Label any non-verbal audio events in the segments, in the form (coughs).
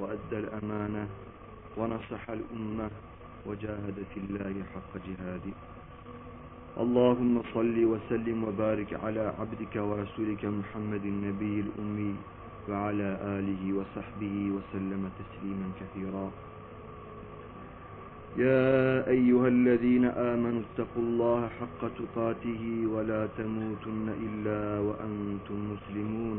وأدى الأمانة ونصح الأمة وجاهد في الله حق جهاده. اللهم صل وسلم وبارك على عبدك ورسولك محمد النبي الأمي وعلى آله وصحبه وسلم تسليما كثيرا. يا أيها الذين آمنوا اتقوا الله حق تقاته ولا تموتن إلا وأنتم مسلمون.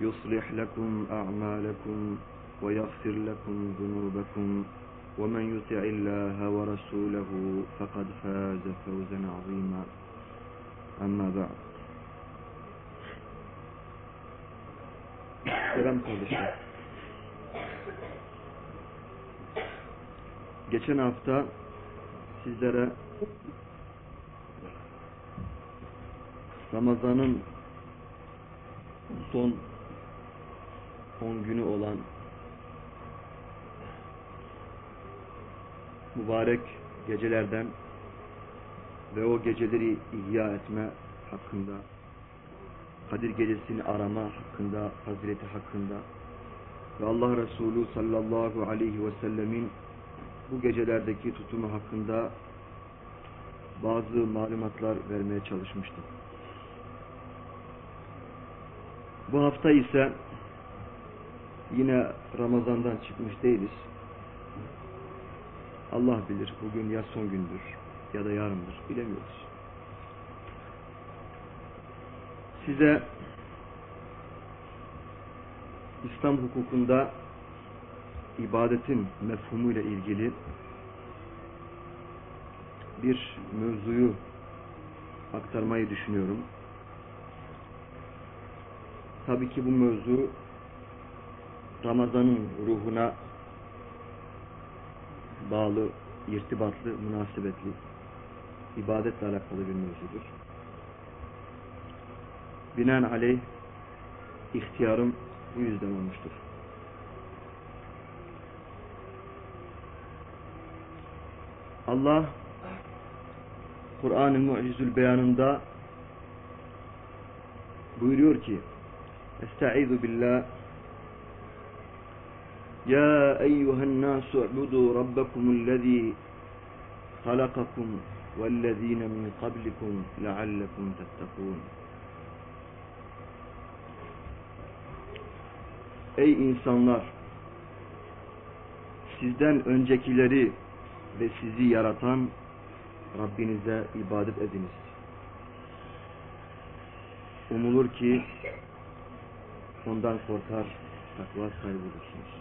يصلح لكم أعمالكم ويغفر لكم ذنوبكم ومن يطع الله ورسوله فقد فاز فوزا عظيما أما بعد Selam kardeşler. Geçen hafta sizlere Ramazan'ın son 10 günü olan mübarek gecelerden ve o geceleri ihya etme hakkında Kadir gecesini arama hakkında, fazileti hakkında ve Allah Resulü sallallahu aleyhi ve sellemin bu gecelerdeki tutumu hakkında bazı malumatlar vermeye çalışmıştım. Bu hafta ise yine Ramazan'dan çıkmış değiliz. Allah bilir bugün ya son gündür ya da yarındır bilemiyoruz. Size İslam hukukunda ibadetin mefhumuyla ilgili bir mevzuyu aktarmayı düşünüyorum. Tabii ki bu mevzu Ramazan'ın ruhuna bağlı, irtibatlı, münasebetli, ibadetle alakalı bir mevzudur. Binaenaleyh ihtiyarım bu yüzden olmuştur. Allah Kur'an-ı Mu'cizül Beyanında buyuruyor ki Estaizu billah Ya eyyühen nasu u'budu rabbakumullezî halakakum vellezîne min kablikum leallekum tettekûn Ey insanlar! Sizden öncekileri ve sizi yaratan Rabbinize ibadet ediniz. Umulur ki ondan korkar, takva sahibi olursunuz.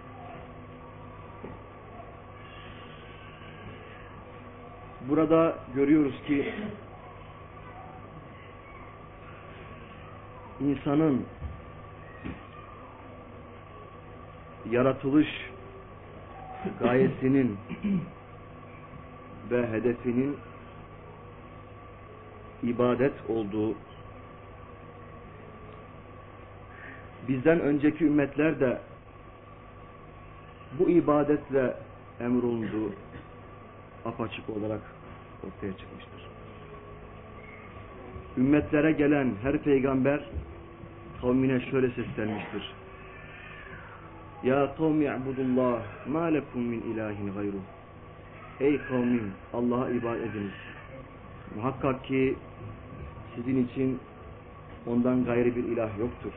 Burada görüyoruz ki insanın yaratılış gayesinin ve hedefinin ibadet olduğu bizden önceki ümmetler de bu ibadetle emrolunduğu apaçık olarak ortaya çıkmıştır. Ümmetlere gelen her peygamber kavmine şöyle seslenmiştir. Ya kavmi i'budullah ma lekum min ilahin gayruh. Ey kavmim Allah'a ibadet ediniz. Muhakkak ki sizin için ondan gayrı bir ilah yoktur.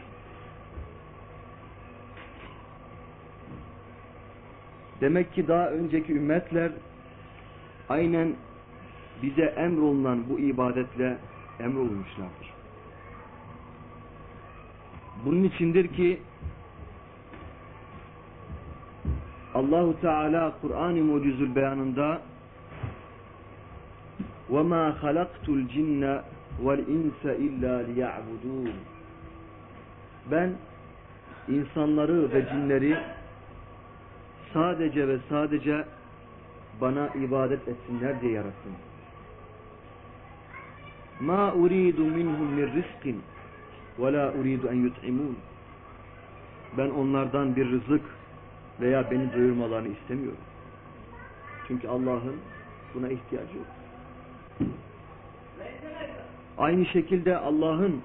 Demek ki daha önceki ümmetler aynen bize emrolunan bu ibadetle emrolunmuşlardır. Bunun içindir ki Allahu Teala Kur'an-ı Mucizül Beyanında وَمَا خَلَقْتُ الْجِنَّ وَالْاِنْسَ اِلَّا لِيَعْبُدُونَ Ben insanları ve cinleri sadece ve sadece bana ibadet etsinler diye yarattım. Ma uridu minhum min rizkin ve la uridu en yut'imun. Ben onlardan bir rızık veya beni doyurmalarını istemiyorum. Çünkü Allah'ın buna ihtiyacı yok. Aynı şekilde Allah'ın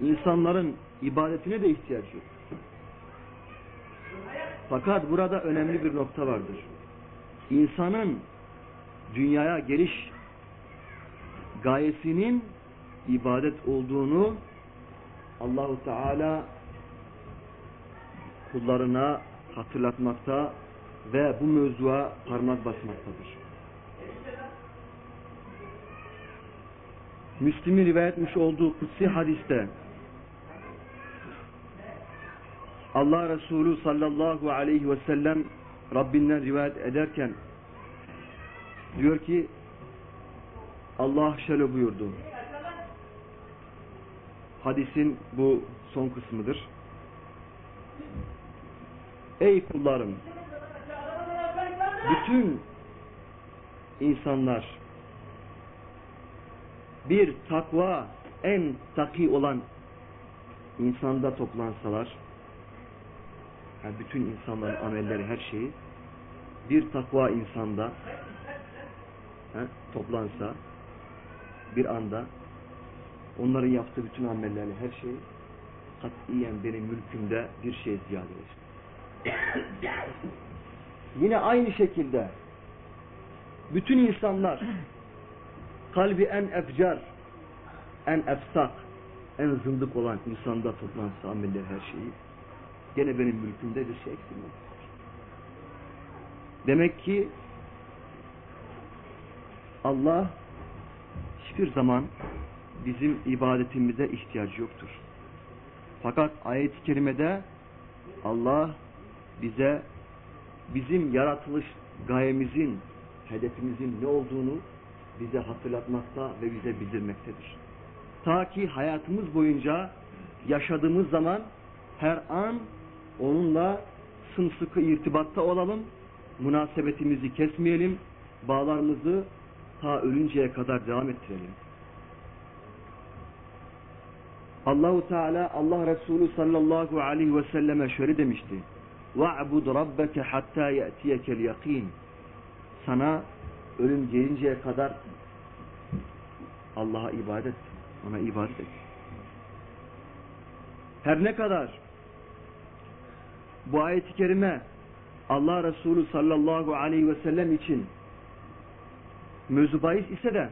insanların ibadetine de ihtiyacı yok. Fakat burada önemli bir nokta vardır. İnsanın dünyaya geliş gayesinin ibadet olduğunu Allahu Teala kullarına hatırlatmakta ve bu mevzuya parmak basmaktadır. Müslim'in rivayet etmiş olduğu kutsi hadiste Allah Resulü sallallahu aleyhi ve sellem Rabbinden rivayet ederken diyor ki Allah şöyle buyurdu. Hadisin bu son kısmıdır. Ey kullarım bütün insanlar bir takva en taki olan insanda toplansalar yani bütün insanların amelleri her şeyi bir takva insanda he, toplansa bir anda onların yaptığı bütün amellerle her şey katiyen benim mülkümde bir şey ziyadeleşir. (coughs) Yine aynı şekilde bütün insanlar kalbi en efcar, en efsak, en zındık olan insanda toplansa ameller her şeyi gene benim mülkümde bir şey eksilmez. Demek ki Allah hiçbir zaman bizim ibadetimize ihtiyacı yoktur. Fakat ayet-i kerimede Allah bize bizim yaratılış gayemizin, hedefimizin ne olduğunu bize hatırlatmakta ve bize bildirmektedir. Ta ki hayatımız boyunca yaşadığımız zaman her an onunla sımsıkı irtibatta olalım, münasebetimizi kesmeyelim, bağlarımızı ta ölünceye kadar devam ettirelim. Allahu Teala Allah Resulü sallallahu aleyhi ve selleme şöyle demişti. وَعْبُدْ رَبَّكَ حَتَّى يَأْتِيَكَ الْيَقِينَ Sana ölüm gelinceye kadar Allah'a ibadet, ona ibadet et. Her ne kadar bu ayet-i kerime Allah Resulü sallallahu aleyhi ve sellem için mevzu ise de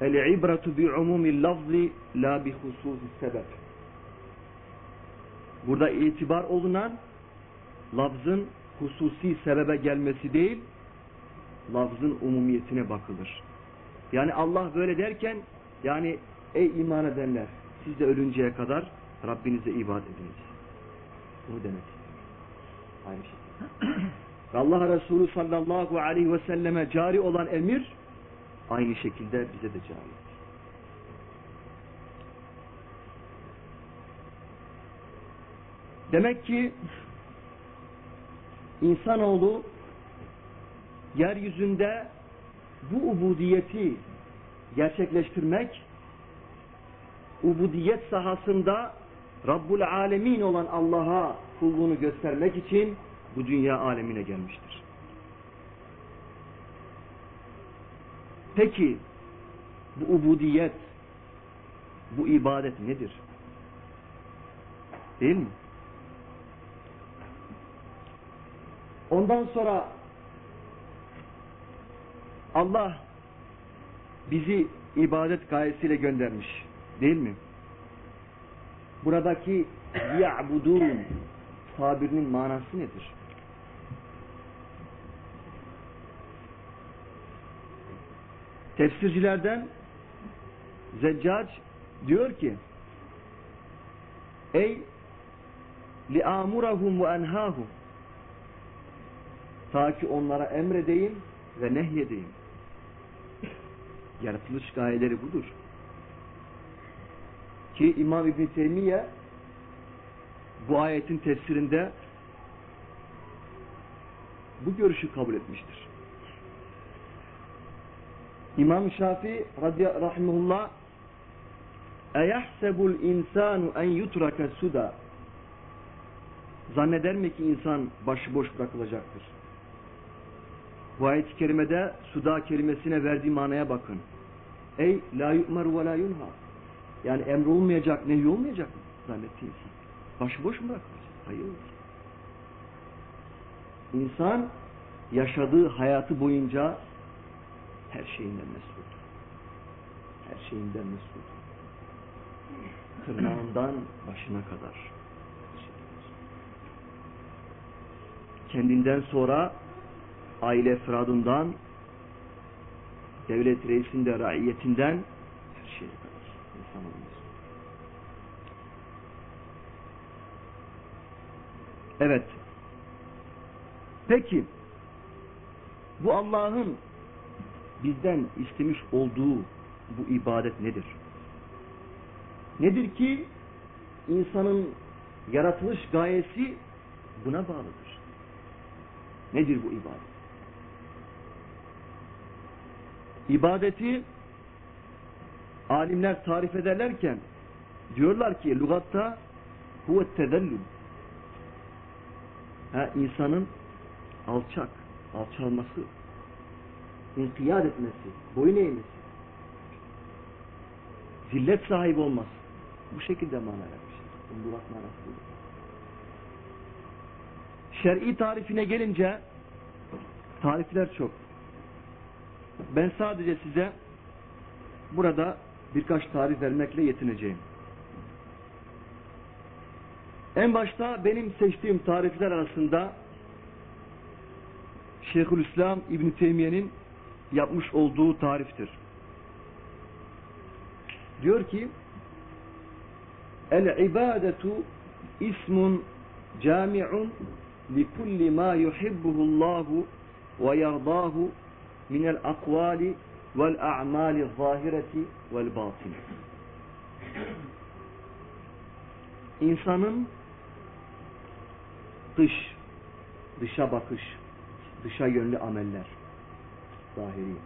El-ibretu bi umumil lafzi la bi hususi sebep. Burada itibar olunan lafzın hususi sebebe gelmesi değil, lafzın umumiyetine bakılır. Yani Allah böyle derken, yani ey iman edenler, siz de ölünceye kadar Rabbinize ibadet ediniz. Bunu demek. Aynı şey. (clears throat) Allah Resulü sallallahu aleyhi ve selleme cari olan emir, aynı şekilde bize de cari. Demek ki insanoğlu yeryüzünde bu ubudiyeti gerçekleştirmek, ubudiyet sahasında Rabbul Alemin olan Allah'a kulluğunu göstermek için bu dünya alemine gelmiştir. Peki bu ubudiyet, bu ibadet nedir? Değil mi? Ondan sonra Allah bizi ibadet gayesiyle göndermiş. Değil mi? Buradaki ya'budun tabirinin manası nedir? Tefsircilerden Zeccac diyor ki Ey li'amurahum ve enhahum ta ki onlara emredeyim ve nehyedeyim. Yaratılış gayeleri budur. Ki İmam İbn Teymiye bu ayetin tefsirinde bu görüşü kabul etmiştir. İmam Şafii radıyallahu rahimullah اَيَحْسَبُ الْاِنْسَانُ اَنْ يُتْرَكَ suda Zanneder mi ki insan başıboş bırakılacaktır? Bu ayet-i kerimede suda kelimesine verdiği manaya bakın. Ey la yu'mer ve la yunha. Yani emri olmayacak, nehy olmayacak mı? İnsan. Başıboş mu bırakılacak? Hayır. İnsan yaşadığı hayatı boyunca her şeyinden mesul. Her şeyinden mesul. Tırnağından başına kadar. Kendinden sonra aile efradından, devlet reisinde, raiyetinden olmaz. Evet. Peki bu Allah'ın bizden istemiş olduğu bu ibadet nedir? Nedir ki insanın yaratılış gayesi buna bağlıdır. Nedir bu ibadet? İbadeti alimler tarif ederlerken diyorlar ki lügatta huve tezellüm ha, insanın alçak, alçalması, inkiyat etmesi, boyun eğmesi, zillet sahibi olması. Bu şekilde mana vermiştir. Lügat manası. Şer'i tarifine gelince tarifler çok. Ben sadece size burada birkaç tarif vermekle yetineceğim. En başta benim seçtiğim tarifler arasında Şeyhülislam İbn Teymiye'nin yapmış olduğu tariftir. Diyor ki El ibadetu ismun cami'un li kulli ma yuhibbuhu Allahu ve yardahu min el akvali vel a'mali zahireti vel batini. İnsanın dış, dışa bakış, dışa yönlü ameller, zahiri.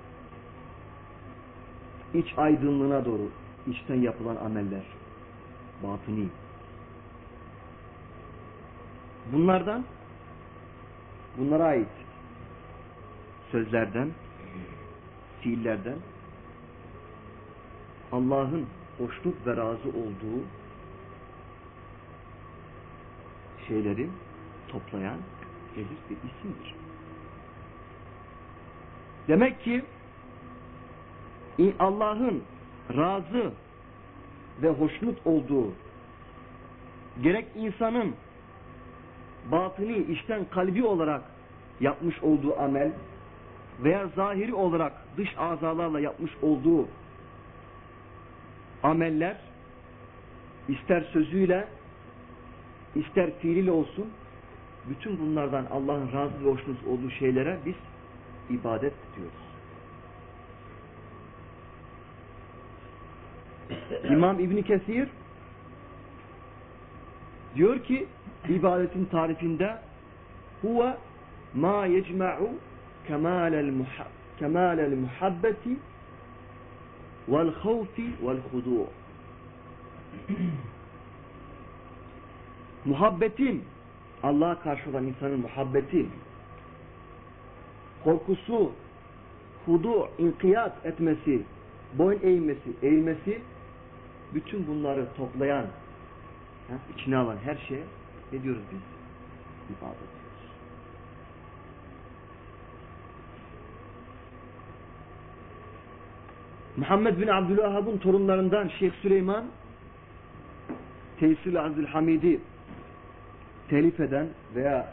İç aydınlığına doğru içten yapılan ameller, batıni. Bunlardan, bunlara ait sözlerden, fiillerden Allah'ın hoşnut ve razı olduğu şeyleri toplayan gelir bir isimdir. Demek ki Allah'ın razı ve hoşnut olduğu gerek insanın batını işten kalbi olarak yapmış olduğu amel veya zahiri olarak dış azalarla yapmış olduğu ameller ister sözüyle ister fiiliyle olsun bütün bunlardan Allah'ın razı ve hoşnut olduğu şeylere biz ibadet diyoruz. İmam İbni Kesir diyor ki ibadetin tarifinde huve ma yecma'u kemalel muhabbeti vel havfi vel hudu' muhabbetin Allah'a karşı olan insanın muhabbeti korkusu hudu, inkiyat etmesi boyun eğmesi, eğilmesi bütün bunları toplayan içine alan her şeye ne diyoruz biz? İbadet Muhammed bin Abdülvahhab'ın torunlarından Şeyh Süleyman Tesir Azil Hamidi telif eden veya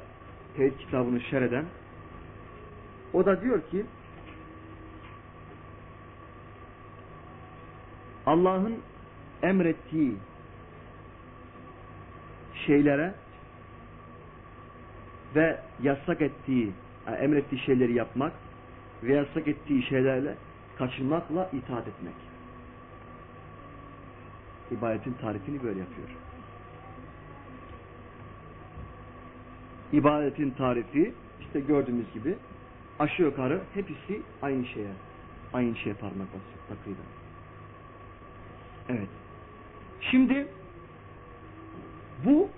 tevhid kitabını şer eden o da diyor ki Allah'ın emrettiği şeylere ve yasak ettiği, emrettiği şeyleri yapmak ve yasak ettiği şeylerle kaçınmakla itaat etmek. İbadetin tarifini böyle yapıyor. İbadetin tarifi işte gördüğümüz gibi aşağı yukarı hepsi aynı şeye aynı şeye parmak basıyor takıyla. Evet. Şimdi bu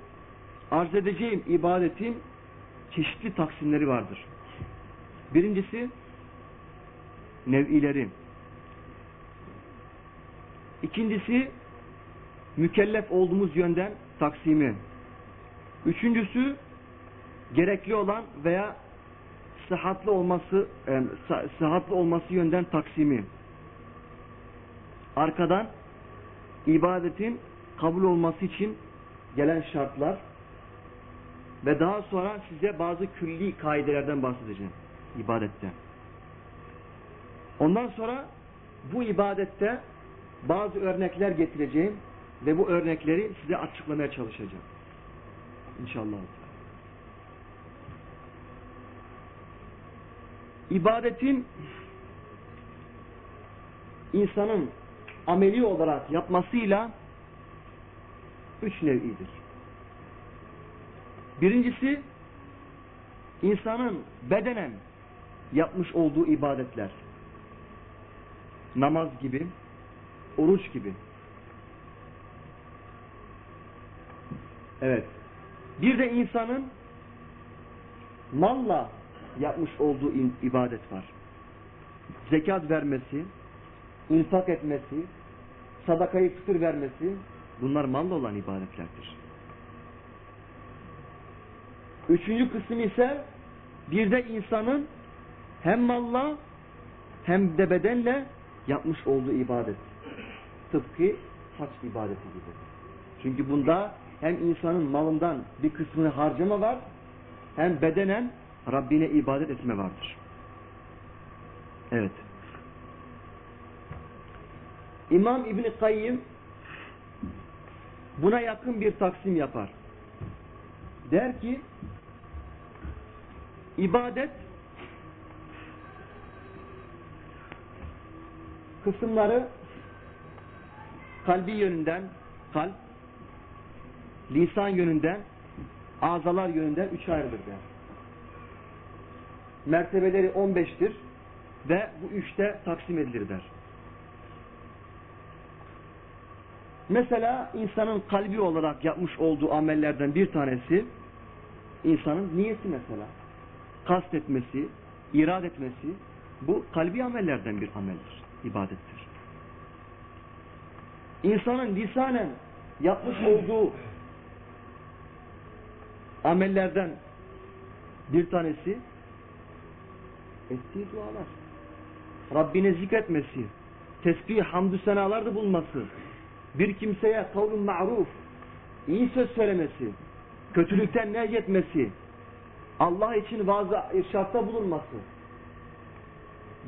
arz edeceğim ibadetin çeşitli taksimleri vardır. Birincisi nev'ileri. İkincisi mükellef olduğumuz yönden taksimi. Üçüncüsü gerekli olan veya sıhhatli olması yani sıhhatli olması yönden taksimi. Arkadan ibadetin kabul olması için gelen şartlar ve daha sonra size bazı külli kaidelerden bahsedeceğim ibadette. Ondan sonra bu ibadette bazı örnekler getireceğim ve bu örnekleri size açıklamaya çalışacağım. İnşallah. İbadetin insanın ameli olarak yapmasıyla üç nevidir. Birincisi insanın bedenen yapmış olduğu ibadetler. Namaz gibi, oruç gibi. Evet. Bir de insanın malla yapmış olduğu ibadet var. Zekat vermesi, infak etmesi, sadakayı fıtır vermesi bunlar malla olan ibadetlerdir. Üçüncü kısım ise bir de insanın hem malla hem de bedenle yapmış olduğu ibadet. Tıpkı haç ibadeti gibi. Çünkü bunda hem insanın malından bir kısmını harcama var hem bedenen Rabbine ibadet etme vardır. Evet. İmam İbni Kayyim buna yakın bir taksim yapar. Der ki ibadet kısımları kalbi yönünden kalp, lisan yönünden, azalar yönünden üç ayrılır der. Mertebeleri 15'tir ve bu üçte taksim edilir der. Mesela insanın kalbi olarak yapmış olduğu amellerden bir tanesi insanın niyeti mesela. Kast etmesi, irad etmesi bu kalbi amellerden bir ameldir, ibadettir. İnsanın lisanen yapmış olduğu amellerden bir tanesi ettiği dualar. Rabbine zikretmesi, tesbih, hamdü senalarda bulması, bir kimseye kavlun ma'ruf, iyi söz söylemesi, kötülükten nehyetmesi, Allah için bazı irşatta bulunması.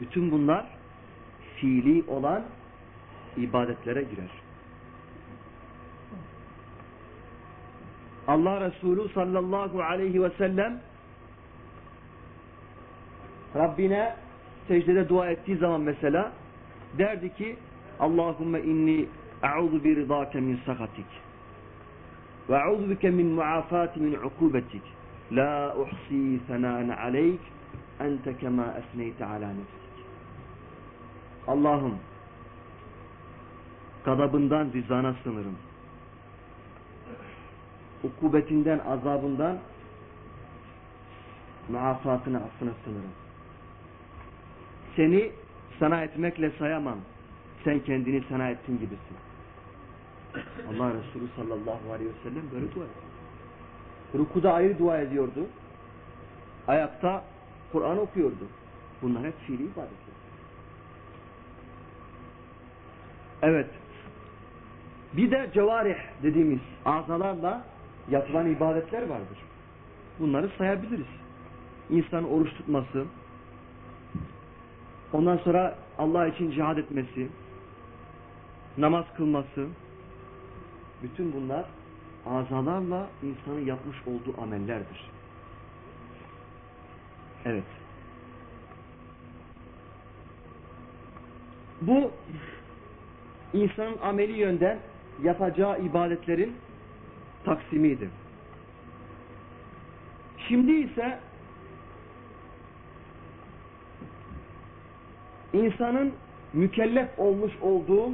Bütün bunlar fiili olan ibadetlere girer. Allah Resulü sallallahu aleyhi ve sellem Rabbine secdede dua ettiği zaman mesela derdi ki Allahümme inni a'udhu bi ridake min sakatik ve a'udhu bike min muafati min ukubetik la uhsi senaen aleyk ente kema esneyte ala nefsik Allah'ım gadabından rizana sınırım ukubetinden azabından muafatına affına sınırım seni sana etmekle sayamam. Sen kendini sana ettin gibisin. Allah Resulü sallallahu aleyhi ve sellem böyle dua ediyor. Rukuda ayrı dua ediyordu. Ayakta Kur'an okuyordu. Bunlar hep fiili ibadetler. Evet. Bir de cevarih dediğimiz azalarla yapılan ibadetler vardır. bunları sayabiliriz. İnsanın oruç tutması, ondan sonra Allah için cihad etmesi, namaz kılması, bütün bunlar azalarla insanın yapmış olduğu amellerdir. Evet. Bu insanın ameli yönden yapacağı ibadetlerin taksimiydi. Şimdi ise insanın mükellef olmuş olduğu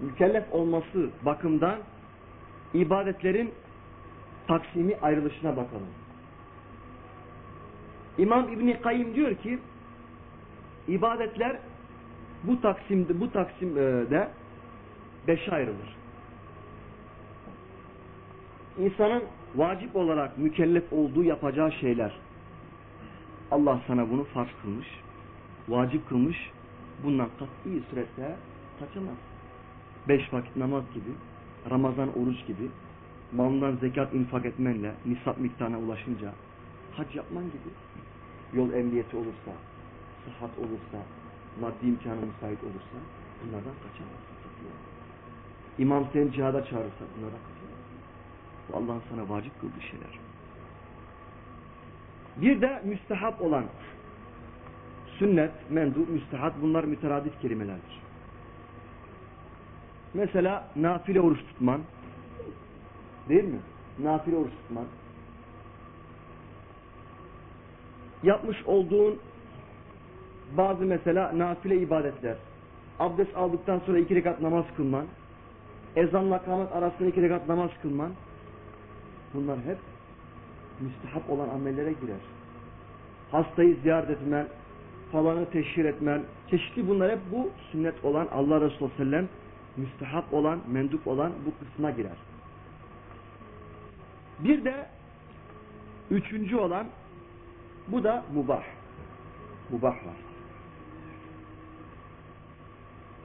mükellef olması bakımdan ibadetlerin taksimi ayrılışına bakalım. İmam İbni Kayyim diyor ki ibadetler bu taksimde bu taksimde beşe ayrılır. İnsanın vacip olarak mükellef olduğu yapacağı şeyler. Allah sana bunu farz kılmış, vacip kılmış. Bundan kat'i surette kaçamaz. Beş vakit namaz gibi, Ramazan oruç gibi, malından zekat infak etmenle nisap miktarına ulaşınca hac yapman gibi, yol emniyeti olursa, sıhhat olursa, maddi imkanı müsait olursa bunlardan kaçamazsın. İmam seni cihada çağırırsa bunlardan kaçamazsın. Bu Allah'ın sana vacip kıldığı şeyler. Bir de müstehap olan sünnet, mendu, müstehap bunlar müteradif kelimelerdir. Mesela nafile oruç tutman değil mi? Nafile oruç tutman yapmış olduğun bazı mesela nafile ibadetler abdest aldıktan sonra iki rekat namaz kılman ezanla kamet arasında iki rekat namaz kılman bunlar hep müstehap olan amellere girer. Hastayı ziyaret etmen, falanı teşhir etmen, çeşitli bunlar hep bu sünnet olan Allah Resulü Sellem müstehap olan, mendup olan bu kısma girer. Bir de üçüncü olan bu da mubah. Mubah var.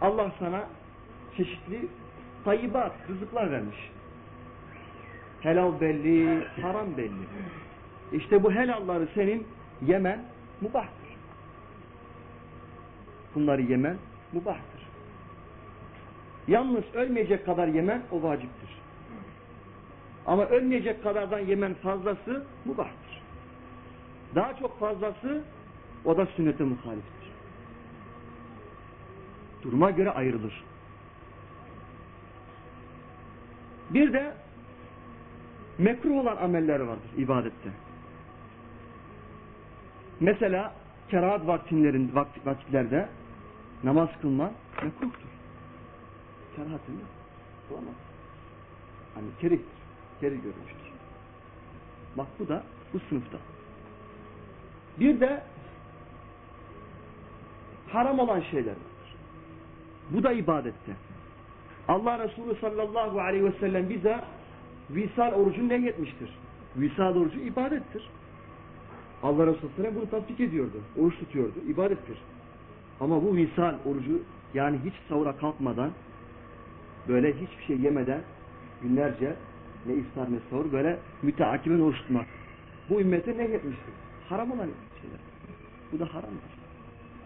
Allah sana çeşitli tayyibat, rızıklar vermiş. Helal belli, haram belli. İşte bu helalları senin yemen mubahtır. Bunları yemen mubahtır. Yalnız ölmeyecek kadar yemen o vaciptir. Ama ölmeyecek kadardan yemen fazlası mubahtır. Daha çok fazlası o da sünnete muhaliftir. Duruma göre ayrılır. Bir de mekruh olan ameller vardır ibadette. Mesela kerahat vaktinlerin vakit, vakitlerde namaz kılma mekruhtur. Kerahatını kılamaz. Hani keriktir. Keri görmüştür. Bak bu da bu sınıfta. Bir de haram olan şeyler vardır. Bu da ibadette. Allah Resulü sallallahu aleyhi ve sellem bize visal orucunu nehyetmiştir. Visal orucu ibadettir. Allah Resulü sallallahu bunu tatbik ediyordu. Oruç tutuyordu. ibadettir. Ama bu visal orucu yani hiç sahura kalkmadan böyle hiçbir şey yemeden günlerce ne iftar ne sahur böyle müteakiben oruç tutmak. Bu ümmete nehyetmiştir. Haram olan şeyler. Bu da haramdır.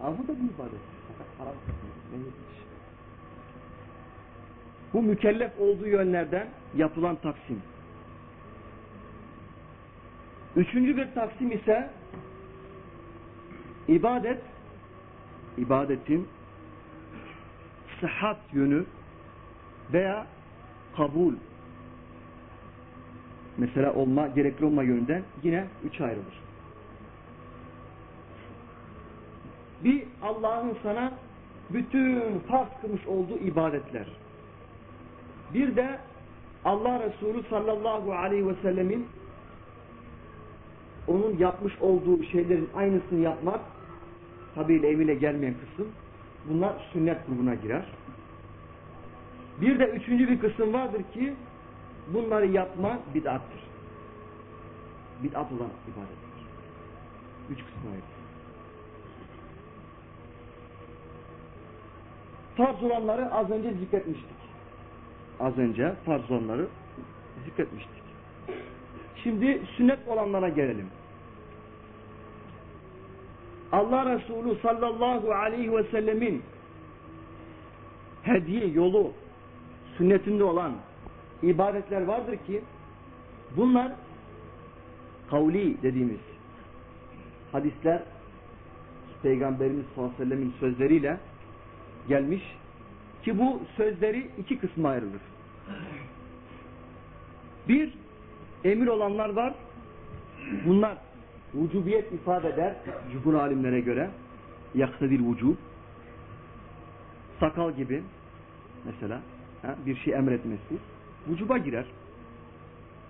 Ama bu da bir ibadet. Fakat haram nehyetmiş. Bu mükellef olduğu yönlerden yapılan taksim. Üçüncü bir taksim ise ibadet ibadetin sıhhat yönü veya kabul mesela olma, gerekli olma yönünden yine üç ayrılır. Bir Allah'ın sana bütün farz kılmış olduğu ibadetler. Bir de Allah Resulü sallallahu aleyhi ve sellemin onun yapmış olduğu şeylerin aynısını yapmak tabiyle emile gelmeyen kısım bunlar sünnet grubuna girer. Bir de üçüncü bir kısım vardır ki bunları yapma bid'attır. Bid'at olan ibadettir. Üç kısma ayrılır. Farz olanları az önce zikretmiştik. Az önce farz olanları zikretmiştik. Şimdi sünnet olanlara gelelim. Allah Resulü sallallahu aleyhi ve sellemin hediye yolu sünnetinde olan ibadetler vardır ki bunlar kavli dediğimiz hadisler Peygamberimiz sallallahu aleyhi ve sellemin sözleriyle gelmiş ki bu sözleri iki kısma ayrılır. Bir, emir olanlar var. Bunlar vücubiyet ifade eder. Cumhur alimlere göre. Yaktadil vücub. Sakal gibi mesela bir şey emretmesi vücuba girer.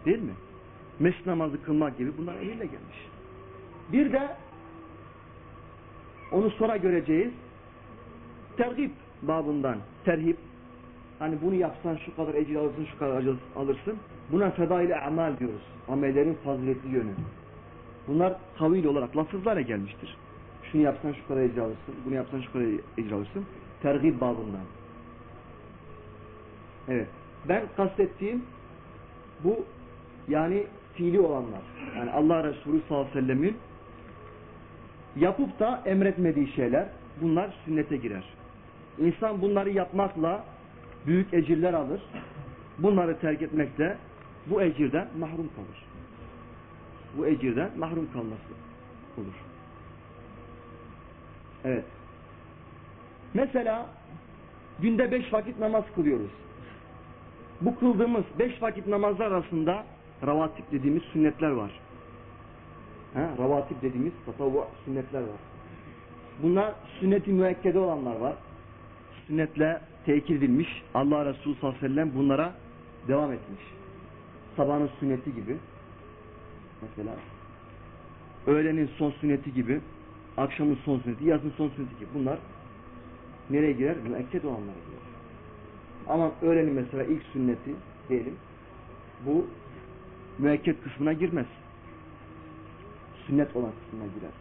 Değil mi? Mescid namazı kılmak gibi bunlar emirle gelmiş. Bir de onu sonra göreceğiz. Tergib babından. Terhip. Hani bunu yapsan şu kadar ecir alırsın, şu kadar ecir alırsın. Buna fedail amal diyoruz. Amellerin faziletli yönü. Bunlar kavil olarak lafızlarla gelmiştir. Şunu yapsan şu kadar ecir alırsın, bunu yapsan şu kadar ecir alırsın. Tergib babından. Evet. Ben kastettiğim bu yani fiili olanlar. Yani Allah Resulü sallallahu aleyhi ve sellemin yapıp da emretmediği şeyler bunlar sünnete girer. İnsan bunları yapmakla büyük ecirler alır. Bunları terk etmekle bu ecirden mahrum kalır. Bu ecirden mahrum kalması olur. Evet. Mesela günde beş vakit namaz kılıyoruz. Bu kıldığımız beş vakit namazlar arasında ravatip dediğimiz sünnetler var. Ha, ravatip dediğimiz tatavvu sünnetler var. Bunlar sünnet-i müekkede olanlar var. Sünnetle tekir edilmiş. Allah Resulü sallallahu aleyhi ve sellem bunlara devam etmiş. Sabahın sünneti gibi. Mesela öğlenin son sünneti gibi, akşamın son sünneti, yazın son sünneti gibi. Bunlar nereye girer? Müekked olanlara girer. Ama öğlenin mesela ilk sünneti diyelim. Bu müekked kısmına girmez. Sünnet olan kısmına girer.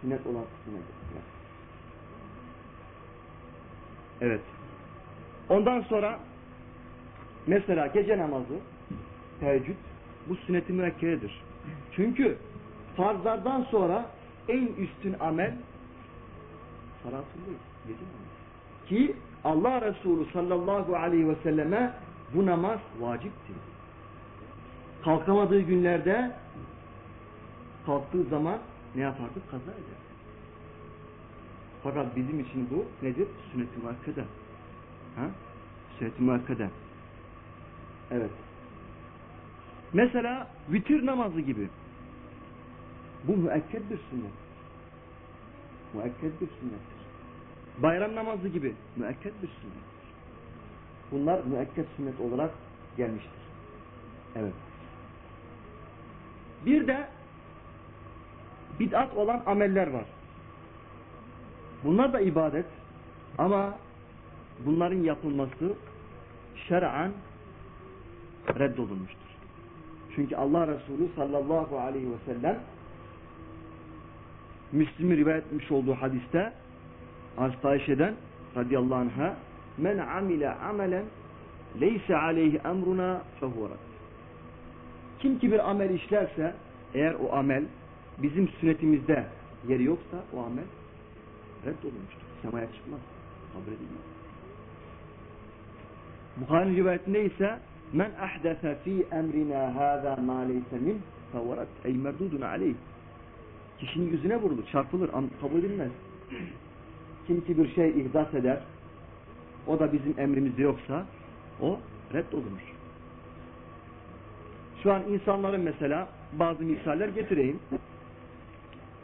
Sünnet olan kısmına girer. Evet. Ondan sonra mesela gece namazı, teheccüd bu sünnet-i müekkededir. Çünkü farzlardan sonra en üstün amel salatullah, gece namazı. Ki Allah Resulü sallallahu aleyhi ve selleme bu namaz vacipti. Kalkamadığı günlerde kalktığı zaman ne yapardı? Kaza eder. Fakat bizim için bu nedir? Sünnet-i muakkede. Ha? Sünnet-i muakkede. Evet. Mesela vitir namazı gibi. Bu müekked bir sünnet. Müekked bir sünnettir. Bayram namazı gibi müekked bir sünnettir. Bunlar müekked sünnet olarak gelmiştir. Evet. Bir de bid'at olan ameller var. Bunlar da ibadet ama bunların yapılması şer'an reddolunmuştur. Çünkü Allah Resulü sallallahu aleyhi ve sellem Müslim'i rivayet etmiş olduğu hadiste Hazreti Ayşe'den radıyallahu anh'a men amile amelen leyse aleyhi emruna fehurat kim ki bir amel işlerse eğer o amel bizim sünnetimizde yeri yoksa o amel reddolunmuştur. Semaya çıkmaz. Kabul edilmez. Bukhari'nin rivayetinde ise men ahdese fi emrina hâzâ mâ leyse min fevarat ey merdudun aleyh kişinin yüzüne vurulur, çarpılır, kabul edilmez. Kim ki bir şey ihdas eder, o da bizim emrimizde yoksa, o reddolunur. Şu an insanların mesela bazı misaller getireyim.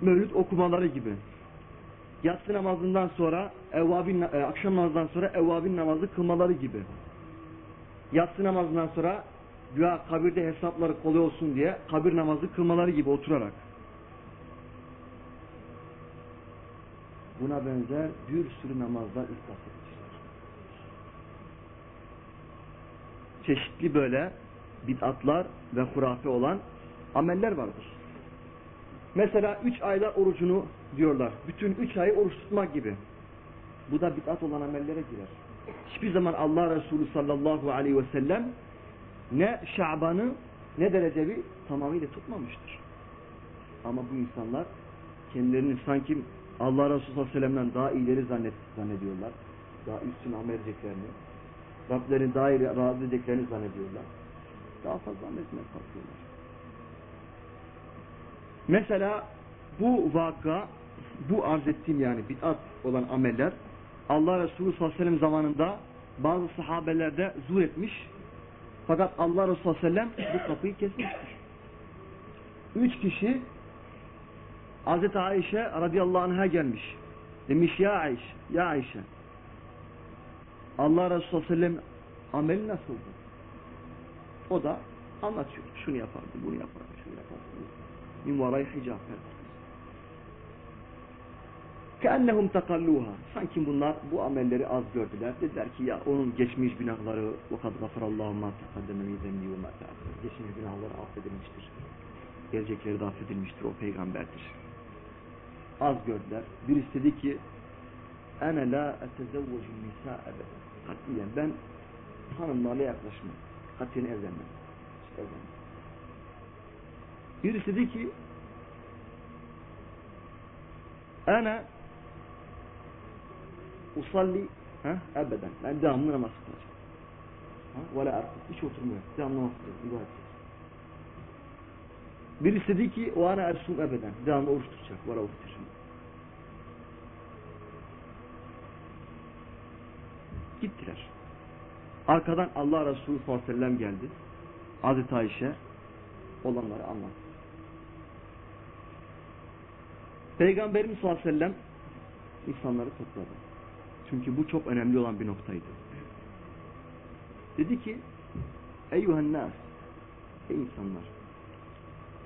Mevlüt okumaları gibi. Yatsı namazından sonra evvabin, e, akşam namazından sonra evvabin namazı kılmaları gibi. Yatsı namazından sonra güya kabirde hesapları kolay olsun diye kabir namazı kılmaları gibi oturarak. Buna benzer bir sürü namazlar ihtas etmişler. Çeşitli böyle bid'atlar ve hurafe olan ameller vardır. Mesela üç aylar orucunu diyorlar. Bütün üç ayı oruç tutmak gibi. Bu da bid'at olan amellere girer. Hiçbir zaman Allah Resulü sallallahu aleyhi ve sellem ne Şaban'ı ne derece bir tamamıyla tutmamıştır. Ama bu insanlar kendilerini sanki Allah Resulü sallallahu aleyhi ve sellem'den daha iyileri zannet, zannediyorlar. Daha üstün amel edeceklerini, Rablerini daha iyi razı edeceklerini zannediyorlar. Daha fazla amel etmeye kalkıyorlar. Mesela bu vaka, bu arz ettiğim yani bid'at olan ameller Allah Resulü sallallahu aleyhi ve sellem zamanında bazı sahabelerde zuhr etmiş. Fakat Allah Resulü sallallahu aleyhi ve sellem bu kapıyı kesmiştir. Üç kişi Hazreti Ayşe radıyallahu anh'a gelmiş. Demiş ya Ayşe, ya Ayşe Allah Resulü sallallahu aleyhi ve sellem ameli nasıldı? O da anlatıyor. Şunu yapardı, bunu yapardı, şunu yapardı. Min varay hicab. Keennehum takalluha. Sanki bunlar bu amelleri az gördüler. Dediler ki ya onun geçmiş günahları ma takaddeme min zembi ve ma Geçmiş günahları affedilmiştir. Gelecekleri de affedilmiştir. O peygamberdir. Az gördüler. Birisi dedi ki ene la etezevvecu nisa ebeden. Katiyen ben hanımlarla yaklaşmam. Katiyen evlenmem. Hiç evlenmem. Birisi dedi ki ana usalli ha, ebeden. Ben devamlı namaz kılacağım. Ha, ve la. Hiç oturmuyor. Devamlı namaz kılacağım. İbadet. Birisi dedi ki o ana ersum ebeden. Devamlı oruç tutacak. Ve la uftir. Gittiler. Arkadan Allah Resulü sallallahu aleyhi ve sellem geldi. Hazreti Ayşe olanları anlattı. Peygamberimiz sallallahu aleyhi ve sellem insanları topladı. Çünkü bu çok önemli olan bir noktaydı. Dedi ki Eyyühen nas Ey insanlar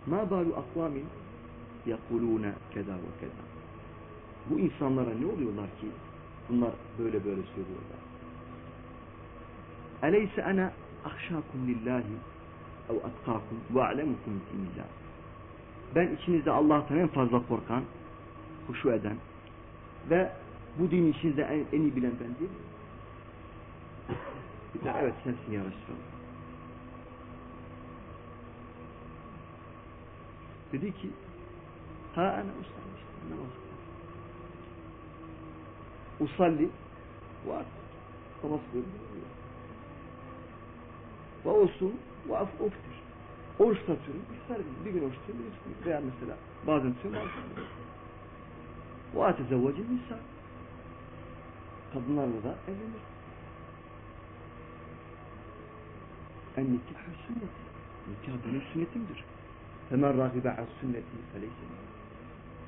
Ma balu akvamin yakulune keda ve keda Bu insanlara ne oluyorlar ki bunlar böyle böyle söylüyorlar. Eleyse ana ahşakum lillahi ev atkakum ve a'lemukum dinillah. Ben içinizde Allah'tan en fazla korkan, huşu eden ve bu din içinizde en, en iyi bilen ben değil mi? Dediler, evet sensin ya Resulallah. Dedi ki ha ana usalli işte namaz usalli var namaz kılıyorum ve olsun ve af oftir oruç tutuyorum ister bir gün oruç tutuyorum veya mesela bazen tutuyorum bazen tutuyorum. Ve atezevvacı nisa kadınlarla da evlenir en nikah sünneti nikah benim sünnetimdir. Hemen rahibe as sünneti feleyse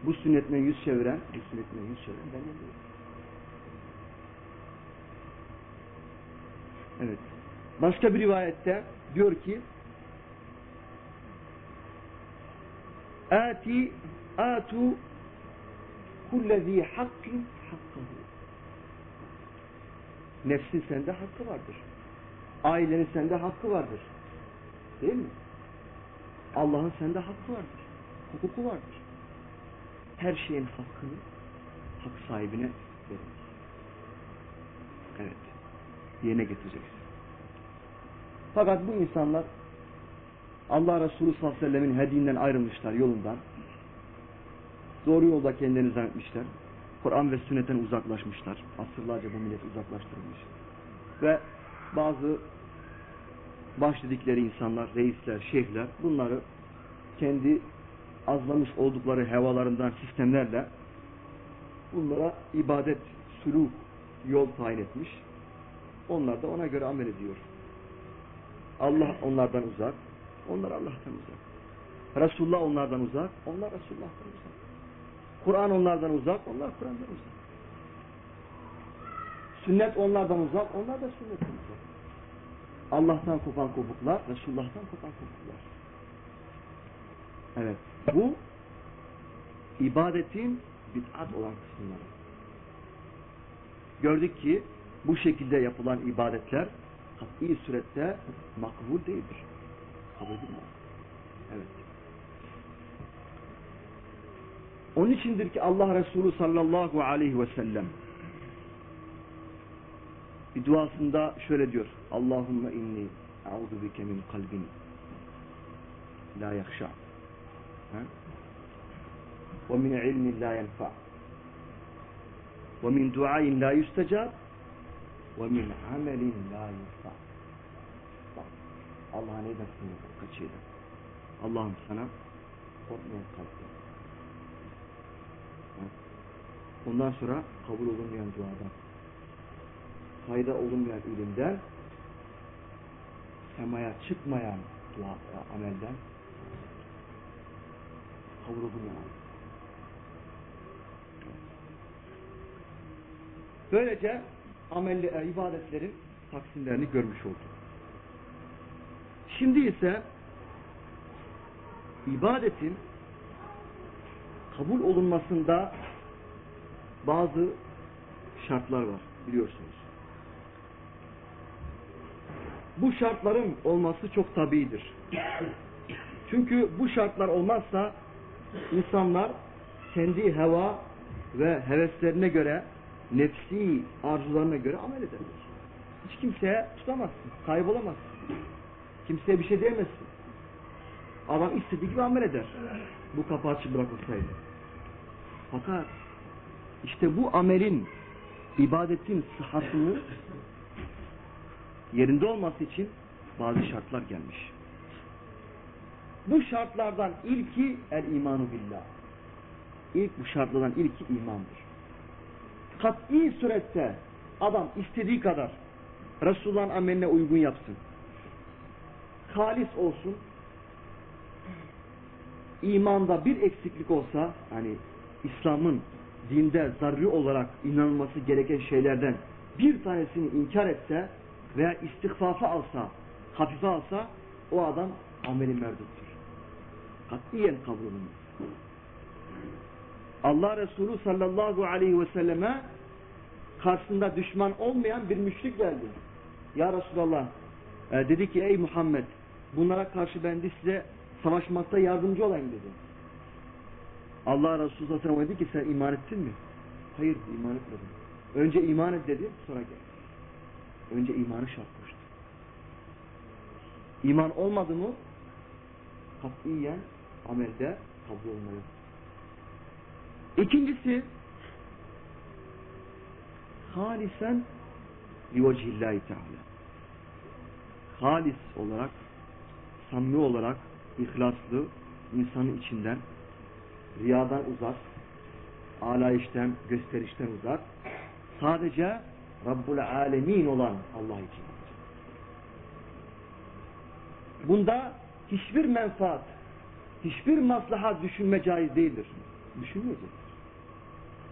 Bu sünnetine yüz çeviren, bu sünnetine yüz çeviren ben değilim. Evet. Başka bir rivayette diyor ki Ati atu kullezi hakkin hakkahu Nefsin sende hakkı vardır. Ailenin sende hakkı vardır. Değil mi? Allah'ın sende hakkı vardır. Hukuku vardır. Her şeyin hakkını hak sahibine verir. Evet. Yerine getireceksin. Fakat bu insanlar Allah Resulü sallallahu aleyhi ve sellemin hediyinden ayrılmışlar yolundan. Doğru yolda kendilerini zannetmişler. Kur'an ve sünnetten uzaklaşmışlar. Asırlarca bu millet uzaklaştırılmış. Ve bazı baş dedikleri insanlar, reisler, şeyhler bunları kendi azlamış oldukları hevalarından sistemlerle bunlara ibadet, süluk, yol tayin etmiş. Onlar da ona göre amel ediyor. Allah onlardan uzak, onlar Allah'tan uzak. Resulullah onlardan uzak, onlar Resulullah'tan uzak. Kur'an onlardan uzak, onlar Kur'an'dan uzak. Sünnet onlardan uzak, onlar da sünnetten uzak. Allah'tan kopan kopuklar, Resulullah'tan kopan kopuklar. Evet. Bu ibadetin bid'at olan kısımları. Gördük ki bu şekilde yapılan ibadetler kat'i surette makbul değildir. Kabul edilmez. Evet. Onun içindir ki Allah Resulü sallallahu aleyhi ve sellem bir duasında şöyle diyor. Allahümme inni a'udu bike min kalbin la yakhşa. Ve min ilmin la yenfa. Ve min duayin la yustecab. Ve min amelin la yurfa. Bak Allah'a ne dersin kaçıydı. Allah'ım sana korkmayan kalp Ondan sonra kabul olunmayan duadan, fayda olunmayan ilimden, semaya çıkmayan dua, amelden, kabul olunmayan. Böylece amelli, e, ibadetlerin taksimlerini görmüş olduk. Şimdi ise ibadetin kabul olunmasında bazı şartlar var biliyorsunuz. Bu şartların olması çok tabidir. Çünkü bu şartlar olmazsa insanlar kendi heva ve heveslerine göre nefsi arzularına göre amel ederler. Hiç kimseye tutamazsın, kaybolamazsın. Kimseye bir şey diyemezsin. Adam istediği gibi amel eder. Bu kapı açık bırakılsaydı. Fakat işte bu amelin, ibadetin sıhhatını yerinde olması için bazı şartlar gelmiş. Bu şartlardan ilki el imanu billah. İlk bu şartlardan ilki imandır. Kat'i surette adam istediği kadar Resulullah'ın ameline uygun yapsın. Halis olsun. İmanda bir eksiklik olsa, hani İslam'ın dinde zaruri olarak inanılması gereken şeylerden bir tanesini inkar etse veya istihfafa alsa, hafife alsa o adam ameli merduttur. Katiyen kabul. Allah Resulü sallallahu aleyhi ve selleme karşısında düşman olmayan bir müşrik geldi. Ya Resulallah e, dedi ki ey Muhammed bunlara karşı ben de size savaşmakta yardımcı olayım dedi. Allah Resulü sallallahu aleyhi ve dedi ki sen iman ettin mi? Hayır iman etmedim. Önce iman et dedi sonra gel. Önce imanı şart koştu. İman olmadı mı katiyen amelde kabul olmuyor. İkincisi halisen livecihillahi teala. Halis olarak, samimi olarak, ihlaslı, insanın içinden, riyadan uzak, alayişten, gösterişten uzak, sadece Rabbul Alemin olan Allah için. Bunda hiçbir menfaat, hiçbir maslahat düşünme caiz değildir. Düşünmeyecek.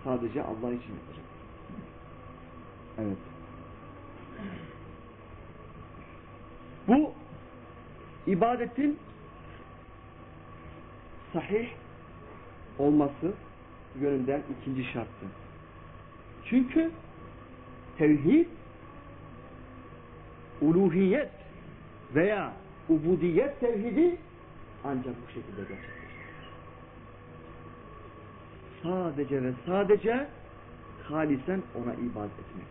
Sadece Allah için yapacak. Evet. Bu ibadetin sahih olması yönünden ikinci şarttı. Çünkü tevhid uluhiyet veya ubudiyet tevhidi ancak bu şekilde gerçekleşir. Sadece ve sadece halisen ona ibadet etmek.